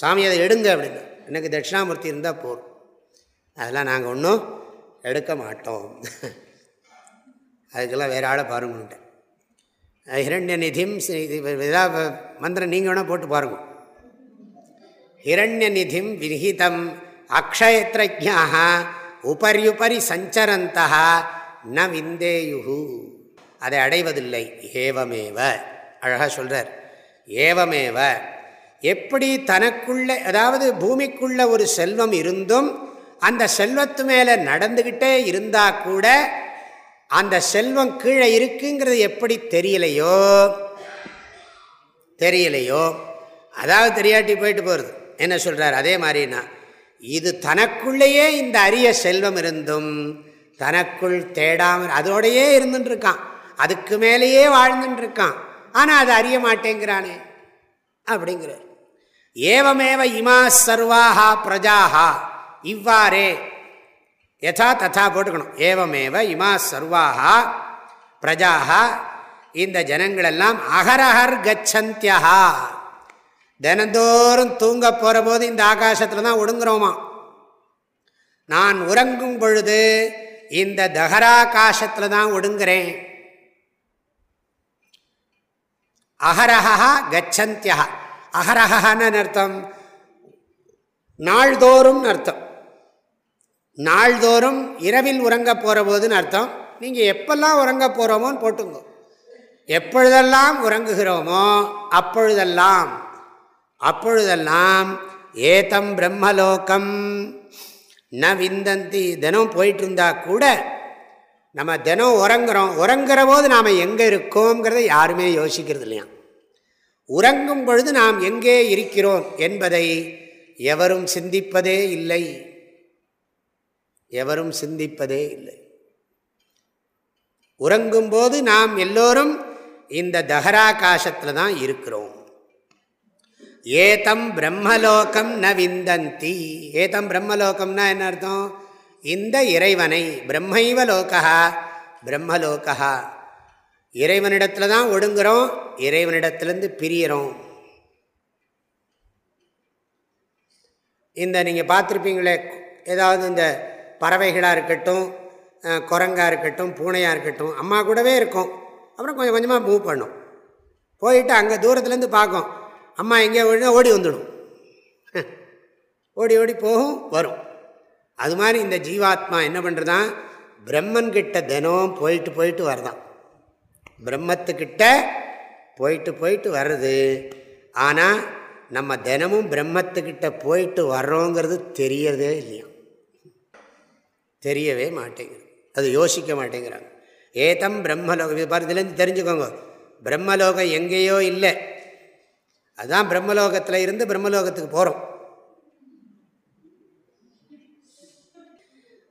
சாமி அதை எடுங்க அப்படின்னு எனக்கு தட்சிணாமூர்த்தி இருந்தால் போகும் அதெல்லாம் நாங்கள் ஒன்றும் எடுக்க மாட்டோம். அதுக்கெல்லாம் வேறு ஆளை பாருங்கன்ட்டேன் ஹிரண்ய நிதிம் ஏதாவது மந்திரம் நீங்கள் வேணால் போட்டு பாருங்க. ஹிரண்ய நிதிம் விஹிதம் அக்ஷயத்ரஜாக உபரியுபரி சஞ்சரந்தா ந விந்தேயு அதை அடைவதில்லை. ஏவமேவ. அழகாக சொல்கிறார் ஏவமேவ. எப்படி தனக்குள்ள அதாவது பூமிக்குள்ள ஒரு செல்வம் இருந்தும் அந்த செல்வத்து மேலே நடந்துக்கிட்டே இருந்தால் கூட அந்த செல்வம் கீழே இருக்குங்கிறது எப்படி தெரியலையோ? தெரியலையோ? அதாவது தெரியாட்டி போயிட்டு போகிறது என்ன சொல்கிறார் அதே மாதிரினா இது தனக்குள்ளேயே இந்த அரிய செல்வம் இருந்தும் தனக்குள் தேடாமல் அதோடையே இருந்துட்டுருக்கான் அதுக்கு மேலேயே வாழ்ந்துட்டுருக்கான் ஆனால் அதை அறிய மாட்டேங்கிறானே அப்படிங்கிறார். ஏவமேவ இமா சர்வாஹா பிரஜாகா இவ்வாறே யதா ததா போட்டுக்கணும். ஏவமேவ இமா சர்வாகா பிரஜாகா இந்த ஜனங்களெல்லாம் அகரஹர் கச்சந்தியா தினந்தோறும் தூங்க போகிற போது இந்த ஆகாசத்தில் தான் ஒடுங்குறோமா? நான் உறங்கும் பொழுது இந்த தகராகாசத்தில் தான் ஒடுங்குறேன் அகரஹா கச்சந்தியா அகரஹான்னு அர்த்தம்? நாள்தோறும் அர்த்தம். நாள்தோறும் இரவில் உறங்க போகிற போதுன்னு அர்த்தம். நீங்கள் எப்பெல்லாம் உறங்க போகிறோமோன்னு போட்டுங்க எப்பொழுதெல்லாம் உறங்குகிறோமோ அப்பொழுதெல்லாம் அப்பொழுதெல்லாம் ஏதம் பிரம்மலோகம். ந விந்தந்தி தினம் போயிட்டு இருந்தா கூட நம்ம தினம் உறங்குறோம். உறங்குற போது நாம் எங்கே இருக்கோங்கிறத யாருமே யோசிக்கிறது இல்லையா உறங்கும் பொழுது நாம் எங்கே இருக்கிறோம் என்பதை எவரும் சிந்திப்பதே இல்லை. எவரும் சிந்திப்பதே இல்லை. உறங்கும்போது நாம் எல்லோரும் இந்த தகராகாசத்தில் தான் இருக்கிறோம். ஏதம் பிரம்மலோகம் ந விந்தந்தி. ஏதம் பிரம்மலோகம்னா என்ன அர்த்தம்? இந்த இறைவனை பிரம்மைவ லோகா பிரம்மலோகா இறைவனிடத்தில் தான் ஒடுங்குறோம் இறைவனிடத்துலேருந்து பிரியறோம். இந்த நீங்கள் பார்த்துருப்பீங்களே ஏதாவது இந்த பறவைகளாக இருக்கட்டும் குரங்காக இருக்கட்டும் பூனையாக இருக்கட்டும் அம்மா கூடவே இருக்கும். அப்புறம் கொஞ்சம் கொஞ்சமாக மூவ் பண்ணும். போயிட்டு அங்கே தூரத்துலேருந்து பார்க்கும். அம்மா எங்கேயோ ஓடினா ஓடி வந்துடும். ஓடி ஓடி போகும் வரும். அது மாதிரி இந்த ஜீவாத்மா என்ன பண்ணுறதான் பிரம்மன்கிட்ட தினம் போயிட்டு போயிட்டு வரதான். பிரம்மத்துக்கிட்ட போயிட்டு போயிட்டு வர்றது. ஆனால் நம்ம தினமும் பிரம்மத்துக்கிட்ட போயிட்டு வர்றோங்கிறது தெரியறதே இல்லையா? தெரியவே மாட்டேங்குது. அது யோசிக்க மாட்டேங்கிறாங்க. ஏதம் பிரம்மலோகம் இது பாரு இதுலேருந்து தெரிஞ்சுக்கோங்க. பிரம்மலோகம் எங்கேயோ இல்லை. அதுதான் பிரம்மலோகத்தில் இருந்து பிரம்மலோகத்துக்கு போகிறோம்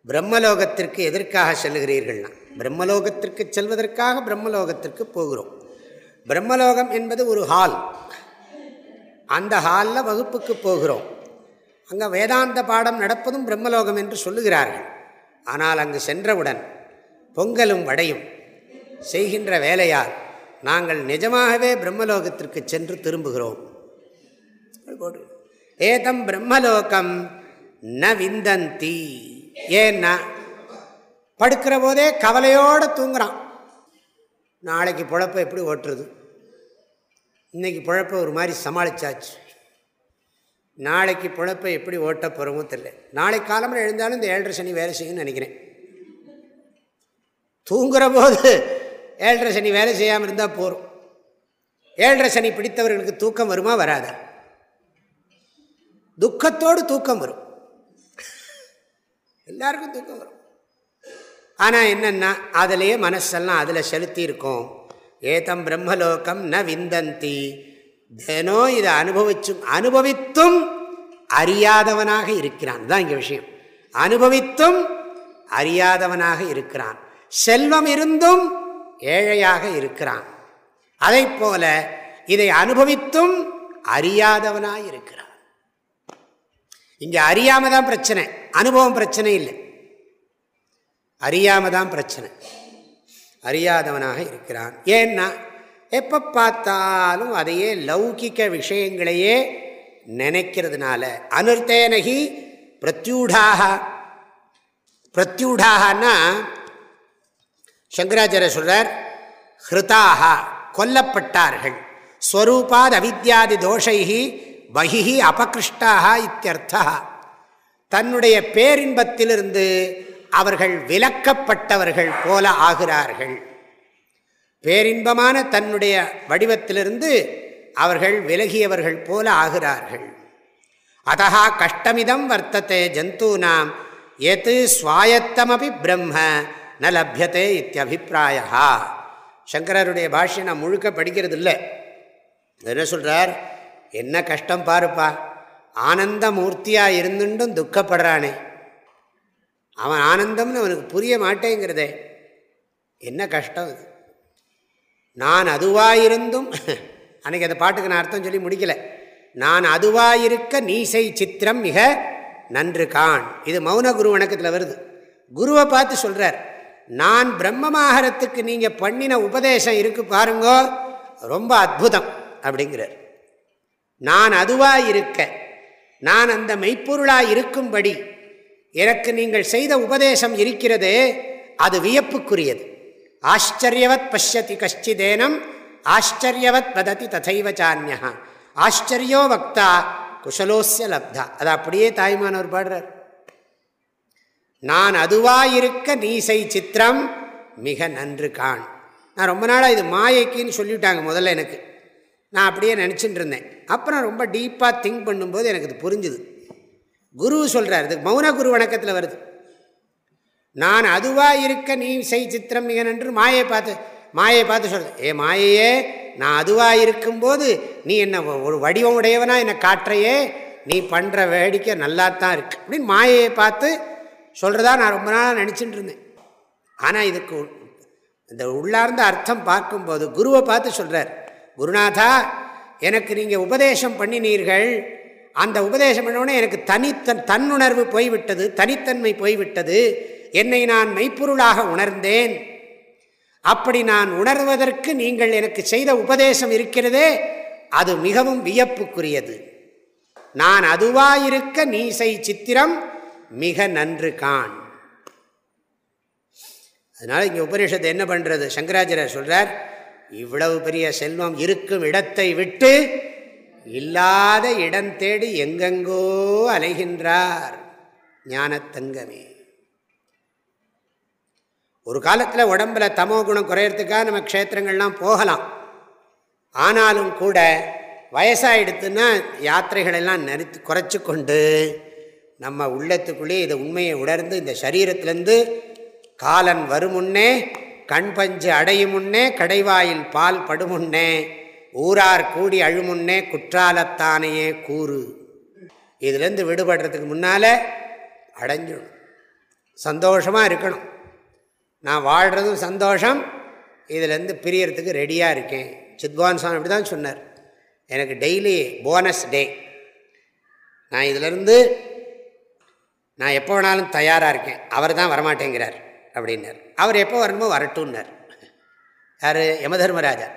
பிரம்மலோகத்திற்கு எதற்காக செல்லுகிறீர்கள்னா பிரம்மலோகத்திற்கு செல்வதற்காக பிரம்மலோகத்திற்கு போகிறோம். பிரம்மலோகம் என்பது ஒரு ஹால் அந்த ஹாலில் வகுப்புக்கு போகிறோம். அங்கே வேதாந்த பாடம் நடப்பதும் பிரம்மலோகம் என்று சொல்லுகிறார்கள். ஆனால் அங்கு சென்றவுடன் பொங்கலும் வடையும் செய்கின்ற வேலையால் நாங்கள் நிஜமாகவே பிரம்மலோகத்திற்கு சென்று திரும்புகிறோம். ஏதம் பிரம்மலோகம் ந விந்தந்தி. ஏன்னா படுக்கிற போதே கவலையோடு தூங்குறான். நாளைக்கு பிழப்பை எப்படி ஓட்டுறது? இன்றைக்கி பிழப்பை ஒரு மாதிரி சமாளித்தாச்சு நாளைக்கு பிழப்பை எப்படி ஓட்ட போகிறோமோ தெரியல. நாளை காலம்பரம் எழுந்தாலும் இந்த ஏழரை சனி வேலை செய்யும்னு நினைக்கிறேன். தூங்குற போது ஏழரை சனி வேலை செய்யாமல் இருந்தால் போகிறோம் ஏழரை சனி பிடித்தவர்களுக்கு தூக்கம் வருமா வராதா? துக்கத்தோடு தூக்கம் வரும். எல்லாருக்கும் தூக்கம் வரும். ஆனால் என்னென்னா அதிலேயே மனசெல்லாம் அதில் செலுத்தி இருக்கும். ஏதம் பிரம்மலோகம் ந விந்தந்தி. தினம் இதை அனுபவிச்சும் அனுபவித்தும் அறியாதவனாக இருக்கிறான். தான் இங்கே விஷயம். அனுபவித்தும் அறியாதவனாக இருக்கிறான். செல்வம் இருந்தும் ஏழையாக இருக்கிறான். அதை போல இதை அனுபவித்தும் அறியாதவனாக இருக்கிறான் இங்கே அறியாம தான் பிரச்சனை அனுபவம் பிரச்சனை இல்லை. அறியாம தான் பிரச்சனை. அறியாதவனாக இருக்கிறான். ஏன்னா எப்போ பார்த்தாலும் அதையே லௌகிக்க விஷயங்களையே நினைக்கிறதுனால அனுர்த்தேனகி பிரத்யூடாக பிரத்யூடாகனா சங்கராச்சாரிய சொல்றார் ஹிருதாகா கொல்லப்பட்டார்கள். ஸ்வரூபாத் அவித்யாதி தோஷைகி பகிஹி அபகிருஷ்டாக இத்தியர்த்தா தன்னுடைய பேரின்பத்திலிருந்து அவர்கள் விலக்கப்பட்டவர்கள் போல ஆகிறார்கள். பேரின்பமான தன்னுடைய வடிவத்திலிருந்து அவர்கள் விலகியவர்கள் போல ஆகிறார்கள். அதா கஷ்டமிதம் வர்த்தத்தை ஜந்தூனாம் எது சுவாயத்தமபி பிரம்ம ந லபியத்தே இத்தியபிப்பிராயா சங்கரருடைய பாஷ்யை நான் முழுக்க படிக்கிறது இல்லை என்ன சொல்கிறார் என்ன கஷ்டம் பாருப்பா. ஆனந்த மூர்த்தியாக இருந்துட்டும் துக்கப்படுறானே. அவன் ஆனந்தம்னு அவனுக்கு புரிய மாட்டேங்கிறதே. என்ன கஷ்டம் இது? நான் அதுவாயிருந்தும் அன்றைக்கி அந்த பாட்டுக்கு நான் அர்த்தம் சொல்லி முடிக்கலை. நான் அதுவாயிருக்க நீசை சித்திரம் மிக நன்று கான் இது மௌன குரு வணக்கத்தில் வருது. குருவை பார்த்து சொல்கிறார் நான் பிரம்மமாகறத்துக்கு நீங்கள் பண்ணின உபதேசம் இருக்கு பாருங்கோ ரொம்ப அற்புதம் அப்படிங்கிறார். நான் அதுவாக இருக்க நான் அந்த மெய்ப்பொருளாக இருக்கும்படி எனக்கு நீங்கள் செய்த உபதேசம் இருக்கிறது அது வியப்புக்குரியது. ஆச்சரியவத் பஷ்யதி கஷ்டிதேனம் ஆச்சரியவத் வததி ததைவ சான்யா ஆச்சரியோ வக்தா குஷலோசிய லப்தா. அது அப்படியே தாய்மானவர் பாடுறார். நான் அதுவாயிருக்க நீசை சித்திரம் மிக நன்று கான் நான் ரொம்ப நாளாக இது மாயைக்குன்னு சொல்லிவிட்டாங்க முதல்ல எனக்கு. நான் அப்படியே நினச்சிட்டு இருந்தேன். அப்புறம் ரொம்ப டீப்பாக திங்க் பண்ணும்போது எனக்கு இது புரிஞ்சுது. குரு சொல்கிறார் இது மௌன குரு வணக்கத்தில் வருது. நான் அதுவாக இருக்க நீ செய் சித்திரம் மிக நன்று மாயை பார்த்து மாயை பார்த்து சொல்கிறது ஏ மாயையே நான் அதுவாக இருக்கும்போது நீ என்ன ஒரு வடிவம் உடையவனா என்னை காட்டுறையே? நீ பண்ணுற வேடிக்கை நல்லா தான் இருக்கு. அப்படின்னு மாயையை பார்த்து சொல்கிறதா நான் ரொம்ப நாளாக நினச்சிட்டு இருந்தேன். ஆனால் இதுக்கு இந்த உள்ளார்ந்த அர்த்தம் பார்க்கும்போது குருவை பார்த்து சொல்கிறார் குருநாதா எனக்கு நீங்கள் உபதேசம் பண்ணினீர்கள். அந்த உபதேசம் பண்ணோடனே எனக்கு தனித்தன் தன்னுணர்வு போய்விட்டது தனித்தன்மை போய்விட்டது. என்னை நான் மெய்ப்பொருளாக உணர்ந்தேன். அப்படி நான் உணர்வதற்கு நீங்கள் எனக்கு செய்த உபதேசம் இருக்கிறதே அது மிகவும் வியப்புக்குரியது. நான் அதுவாயிருக்க நீசை சித்திரம் மிக நன்று கான் அதனால் இங்கே உபனிஷத்து என்ன பண்ணுறது சங்கராச்சாரியர் சொல்கிறார் இவ்வளவு பெரிய செல்வம் இருக்கும் இடத்தை விட்டு இல்லாத இடம் தேடி எங்கெங்கோ அலைகின்றார் ஞானத்தங்கமே. ஒரு காலத்தில் உடம்பில் தமோ குணம் குறையிறதுக்காக நம்ம க்ஷேத்திரங்கள்லாம் போகலாம். ஆனாலும் கூட வயசாகிடுத்துன்னா யாத்திரைகளெல்லாம் நிறுத்தி குறைச்சி கொண்டு நம்ம உள்ளத்துக்குள்ளேயே இதை உண்மையை உணர்ந்து இந்த சரீரத்திலேருந்து காலன் வருமுன்னே கண் பஞ்சு அடையும் முன்னே கடைவாயில் பால் படுமுன்னே ஊரார் கூடி அழுமுன்னே குற்றாலத்தானையே கூறு. இதுலேருந்து விடுபடுறதுக்கு முன்னால் அடைஞ்சிடும். சந்தோஷமாக இருக்கணும். நான் வாழ்கிறதும் சந்தோஷம். இதிலேருந்து பிரியறதுக்கு ரெடியாக இருக்கேன். சித்வான் சுவாமி அப்படி தான் சொன்னார். எனக்கு டெய்லி போனஸ் டே நான் இதிலேருந்து நான் எப்போ வேணாலும் தயாராக இருக்கேன். அவர் தான் வரமாட்டேங்கிறார் அப்படின்னார். அவர் எப்போ வரணுமோ வரட்டும்னார். யார்? யமதர்மராஜா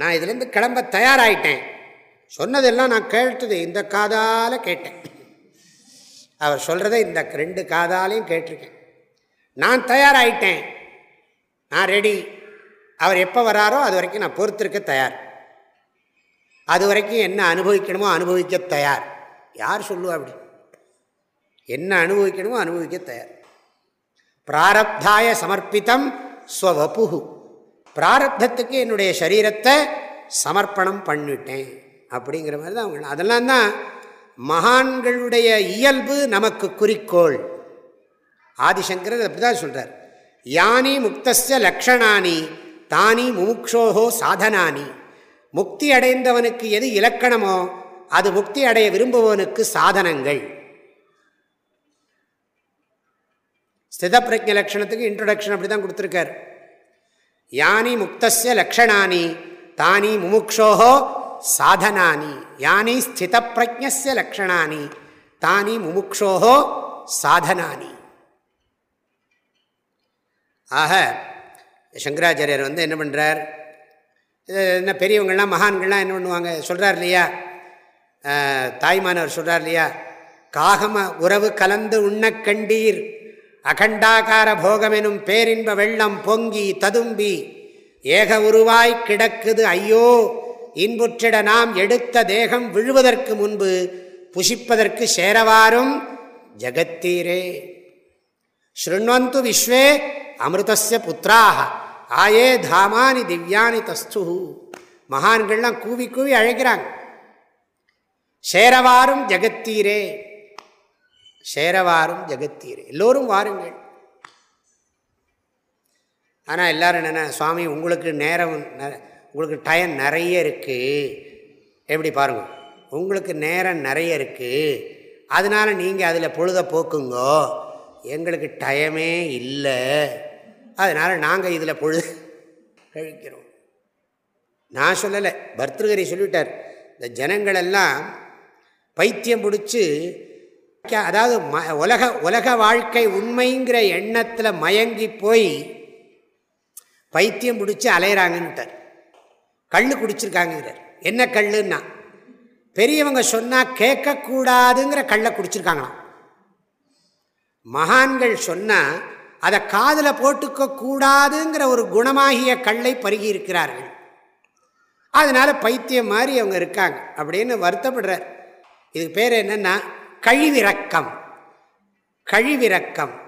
நான் இதுலேருந்து கிளம்ப தயாராகிட்டேன் சொன்னதெல்லாம் நான் கேட்டது இந்த காதால் கேட்டேன். அவர் சொல்கிறத இந்த ரெண்டு காதாலையும் கேட்டிருக்கேன். நான் தயாராகிட்டேன் நான் ரெடி அவர் எப்போ வராரோ அது வரைக்கும் நான் பொறுத்திருக்க தயார். அது வரைக்கும் என்ன அனுபவிக்கணுமோ அனுபவிக்க தயார். யார் சொல்லுவா அப்படி? என்ன அனுபவிக்கணுமோ அனுபவிக்க தயார். பிராரப்தாய சமர்ப்பித்தம் ஸ்வவபு பிராரப்தத்துக்கு என்னுடைய சரீரத்தை சமர்ப்பணம் பண்ணிட்டேன் அப்படிங்கிற மாதிரி தான் அவங்க அதெல்லாம் தான் மகான்களுடைய இயல்பு நமக்கு குறிக்கோள். ஆதிசங்கரர் அப்படி தான் சொல்கிறார் யானி முக்தஸ்ய லக்ஷணானி தானி முமுக்ஷோகோ சாதனானி. முக்தி அடைந்தவனுக்கு எது இலக்கணமோ அது முக்தி அடைய விரும்புவனுக்கு சாதனங்கள். ஸ்தித பிரஜ லட்சணத்துக்கு இன்ட்ரொடக்ஷன் அப்படி தான் கொடுத்துருக்கார். யானி முக்தஸ்ய லக்ஷணானி தானி முமுக்ஷோஹோ சாதனானி. யானி ஸ்தித லக்ஷணானி தானி முமுக்ஷோஹோ சாதனானி. ஆக சங்கராச்சாரியர் வந்து என்ன பண்ணுறார் என்ன பெரியவங்கள்லாம் மகான்கள்லாம் என்ன பண்ணுவாங்க? சொல்கிறார் இல்லையா? தாய்மானவர் சொல்கிறார் இல்லையா? காகம உறவு கலந்து உண்ண கண்டீர். அகண்டாகார போகமெனும் பேரின்ப வெள்ளம் பொங்கி ததும்பி ஏக உருவாய் கிடக்குது ஐயோ இன்புற்றிட நாம் எடுத்த தேகம் விழுவதற்கு முன்பு புஷிப்பதற்கு சேரவாரும் ஜகத்தீரே. ஸ்ருண்வந்து விஸ்வே அமிர்தஸ்ய புத்திராக ஆயே தாமானி திவ்யானி தஸ்து மகான்கள்லாம் கூவி கூவி அழைக்கிறாங்க சேரவாரும் ஜெகத்தீரே। சேரவாரும் ஜெகத்தீர். எல்லோரும் வாருங்கள். ஆனால் எல்லோரும் என்னென்ன சுவாமி உங்களுக்கு நேரம் உங்களுக்கு டைம் நிறைய இருக்குது எப்படி பாருங்கள் உங்களுக்கு நேரம் நிறைய இருக்குது அதனால் நீங்கள் அதில் பொழுத போக்குங்கோ. எங்களுக்கு டைமே இல்லை. அதனால் நாங்கள் இதில் பொழுது கழிக்கிறோம். நான் சொல்லலை. பர்தகரி சொல்லிவிட்டார். இந்த ஜனங்களெல்லாம் பைத்தியம் பிடிச்சி அதாவது ம உலக உலக வாழ்க்கை உண்மைங்கிற எண்ணத்தில் மயங்கி போய் பைத்தியம் பிடிச்சி அலையிறாங்கன்ட்டார் கல் குடிச்சிருக்காங்கிறார் என்ன கல்லுன்னா பெரியவங்க சொன்னால் கேட்கக்கூடாதுங்கிற கல்லை குடிச்சிருக்காங்களாம். மகான்கள் சொன்னால் அதை காதில் போட்டுக்க கூடாதுங்கிற ஒரு குணமாகிய கல்லை பருகி இருக்கிறார்கள் அதனால பைத்தியம் மாதிரி அவங்க இருக்காங்க அப்படின்னு வருத்தப்படுறார். இதுக்கு பேர் என்னென்னா கழிவிறக்கம். கழிவிறக்கம்.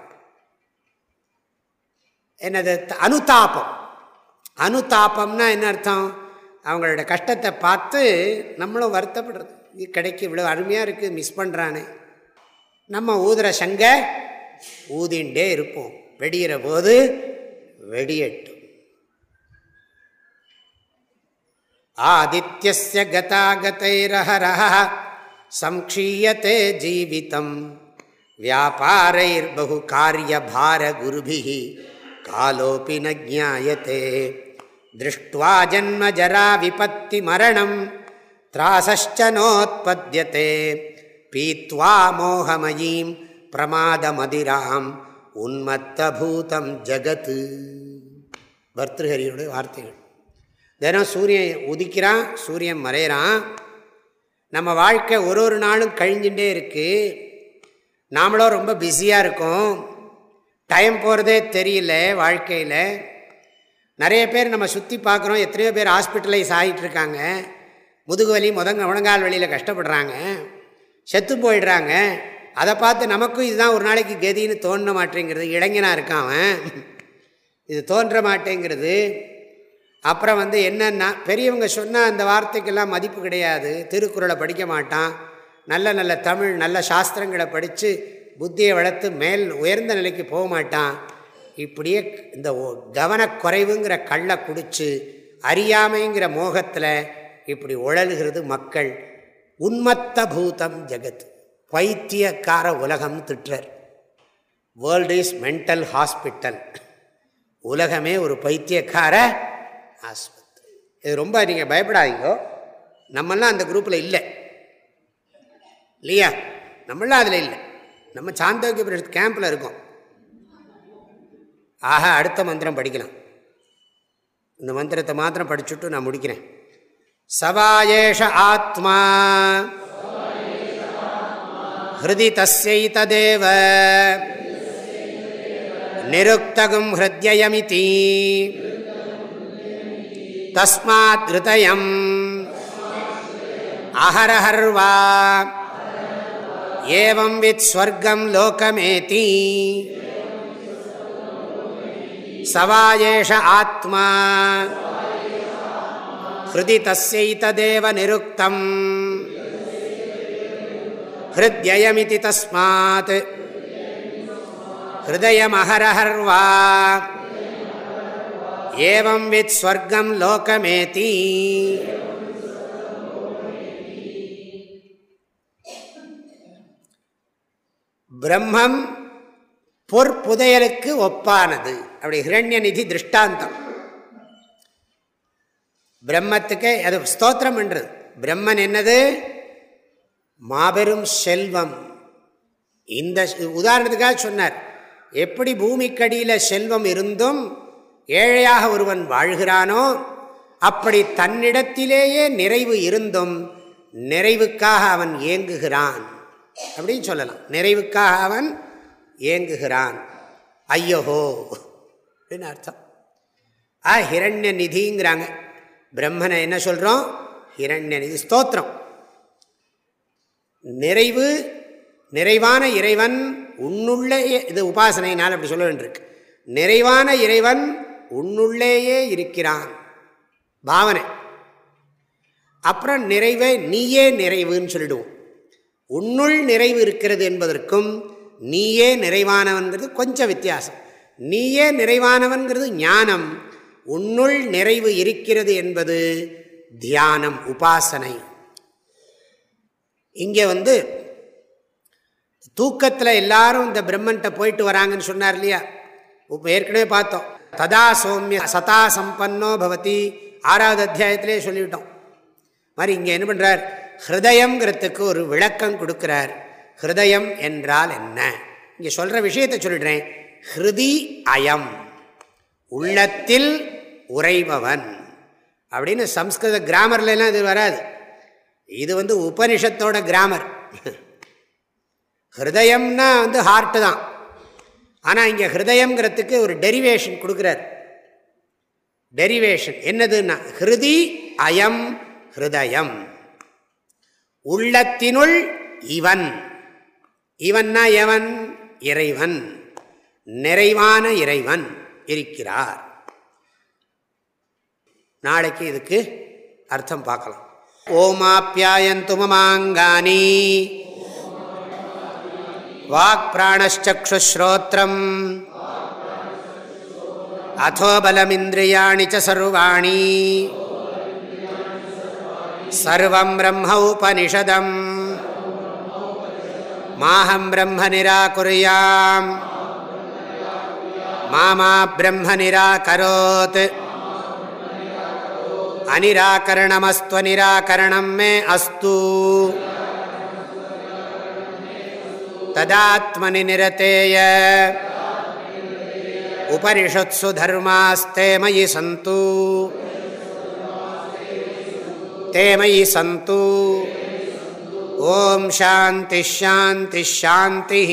என்னது? அனுதாபம். அனுதாபம்னா என்ன அர்த்தம்? அவங்களோட கஷ்டத்தை பார்த்து நம்மளும் வருத்தப்படுறது. இது கிடைக்க இவ்வளோ அருமையாக இருக்குது மிஸ் பண்ணுறானே நம்ம ஊதுற சங்க ஊதிண்டே இருப்போம். வெடிகிற போது வெடியட்டும். ஆதித்யஸ்ய கதாகதைரஹரஹ. சம்க்ஷீயத்தே ஜீவிதம். வியாபாரைர்பகு காரியபார குருபிः காலோபி ந திருஷ்டுவா ஜன்ம ஜரா விபத்தி மரணம் திராசச்ச நோத்பத்தியதே பீத்வா மோகமயீம் பிரமாதமதிராம். உன்மத்தபூதம் ஜகத்து பர்திருஹரியுடைய வார்த்தைகள். தினம் சூரியன் உதிக்கிறான் சூரியன் மறைகிறான் நம்ம வாழ்க்கை ஒரு ஒரு நாளும் கழிஞ்சுட்டே இருக்குது நாமளும் ரொம்ப பிஸியாக இருக்கோம். டைம் போகிறதே தெரியல வாழ்க்கையில். நிறைய பேர் நம்ம சுற்றி பார்க்குறோம். எத்தனையோ பேர் ஹாஸ்பிட்டலைஸ் ஆகிட்டுருக்காங்க முதுகு வலி முதங்க முழங்கால் வழியில் கஷ்டப்படுறாங்க. செத்து போயிடுறாங்க. அதை பார்த்து நமக்கும் இதுதான் ஒரு நாளைக்கு கதின்னு தோன்ற மாட்டேங்கிறது. இளைஞனாக இருக்கான் அவன். இது தோன்ற மாட்டேங்கிறது. அப்புறம் வந்து என்னென்னா பெரியவங்க சொன்னால் அந்த வார்த்தைக்கெல்லாம் மதிப்பு கிடையாது. திருக்குறளை படிக்க மாட்டான். நல்ல நல்ல தமிழ் நல்ல சாஸ்திரங்களை படித்து புத்தியை வளர்த்து மேல் உயர்ந்த நிலைக்கு போக மாட்டான். இப்படியே இந்த கவனக்குறைவுங்கிற கல்லை குடித்து அறியாமைங்கிற மோகத்தில் இப்படி உழல்கிறது மக்கள். உன்மத்த பூதம் ஜெகத் பைத்தியக்கார உலகம் திட்டுறார். வேர்ல்டு இஸ் மென்டல் ஹாஸ்பிட்டல் உலகமே ஒரு பைத்தியக்கார ஆஸ்மத் இது ரொம்ப நீங்கள் பயப்படாதீங்கோ. நம்மெல்லாம் அந்த குரூப்பில் இல்லை. இல்லையா? நம்மளாம் அதில் இல்லை. நம்ம சாந்தோக்கிய பரிஷத் கேம்பில் இருக்கோம். ஆஹா அடுத்த மந்திரம் படிக்கலாம். இந்த மந்திரத்தை மாத்திரம் படிச்சுட்டு நான் முடிக்கிறேன். சவாயேஷ ஆத்மா. ஹிருதி தஸ்யை ததேவ. நிருக்தகும் ஹிருத்யயமிதி. தஸ்மாத் ஹிருதயம் அஹரஹர்வா ஏவம் வித் ஸ்வர்க்கம் லோகமேதி சவாயேஷ ஆத்மா ஹிருதி தஸ்யைததேவ நிருக்தம் ஹிருத்யயமிதி தஸ்மாத் ஹிருதயமஹரஹர்வா ஏவம் வித் ஸ்வர்க்கம் லோகமேதி பிரம்மம் பொற்புதையலுக்கு ஒப்பானது. அப்படி ஹிரண்ய நிதி திருஷ்டாந்தம். பிரம்மத்துக்கு அது ஸ்தோத்திரம் என்றது. பிரம்மன் என்னது? மாபெரும் செல்வம். இந்த உதாரணத்துக்காக சொன்னார். எப்படி பூமிக்கடியில் செல்வம் இருந்தும் ஏழையாக ஒருவன் வாழ்கிறானோ அப்படி தன்னிடத்திலேயே நிறைவு இருந்தும் நிறைவுக்காக அவன் இயங்குகிறான் அப்படின்னு சொல்லலாம். நிறைவுக்காக அவன் ஏங்குகிறான். ஐயோஹோ அப்படின்னு அர்த்தம். ஆ ஹிரண்ய நிதிங்கிறாங்க. பிரம்மனை என்ன சொல்கிறோம் ஹிரண்ய நிதி ஸ்தோத்திரம். நிறைவு நிறைவான இறைவன் உன்னுள்ளேயே இது உபாசனையினால் அப்படி சொல்ல வேண்டியிருக்கு நிறைவான இறைவன் உன்னுள்ளேயே இருக்கிறான். பாவனை. அப்புறம் நிறைவை நீயே நிறைவுன்னு சொல்லிடுவோம். உன்னுள் நிறைவு இருக்கிறது என்பதற்கும் நீயே நிறைவானவன்கிறது கொஞ்சம் வித்தியாசம். நீயே நிறைவானவன்கிறது ஞானம். உன்னுள் நிறைவு இருக்கிறது என்பது தியானம் உபாசனை. இங்கே வந்து தூக்கத்தில் எல்லாரும் இந்த பிரம்மன்ட்ட போயிட்டு வராங்கன்னு சொன்னார் இல்லையா? ஏற்கனவே பார்த்தோம். ததா சௌமிய சதா சம்பன்னோ பவதி. ஆறாவது அத்தியாயத்திலே சொல்லிவிட்டோம். மாதிரி இங்கே என்ன பண்ணுறார் ஹிருதயங்கிறதுக்கு ஒரு விளக்கம் கொடுக்குறார். ஹிருதயம் என்றால் என்ன? இங்கே சொல்கிற விஷயத்தை சொல்லிடுறேன். ஹிருதி அயம். உள்ளத்தில் உறைபவன். அப்படின்னு சம்ஸ்கிருத கிராமர்லாம் இது வராது. இது வந்து உபனிஷத்தோட கிராமர். ஹிருதயம்னா வந்து ஹார்ட்டு தான். ஆனால் இங்கே ஹிருதயங்கிறதுக்கு ஒரு டெரிவேஷன் கொடுக்குறார். டெரிவேஷன் என்னதுன்னா ஹிருதி அயம் ஹிருதயம். உள்ளத்தினுள் இவன். இவன்னா எவன்? இறைவன். நிறைவான இறைவன் இருக்கிறார். நாளைக்கு இதுக்கு அர்த்தம் பார்க்கலாம். ஓமாப்பியாயன் துமமாங்கானி வாக் பிராணச்சுஸ்ரோத்திரம் अथो बलमिन्द्रियाणि च सर्वाणि सर्वं ब्रह्म उपनिषदम् माहं ब्रह्म निराकुर्याम् मा मा ब्रह्म निराकरोत् अनिराकरणमस्त्वनिराकरणं मे अस्तु तदात्मनि निरतेय उपनिषत्सु धर्मास्ते मयि सन्तु ते मयि सन्तु ॐ शान्तिश्शान्तिश्शान्तिः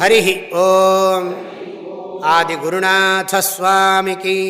हरिः ॐ आदिगुरुनाथस्वामिकी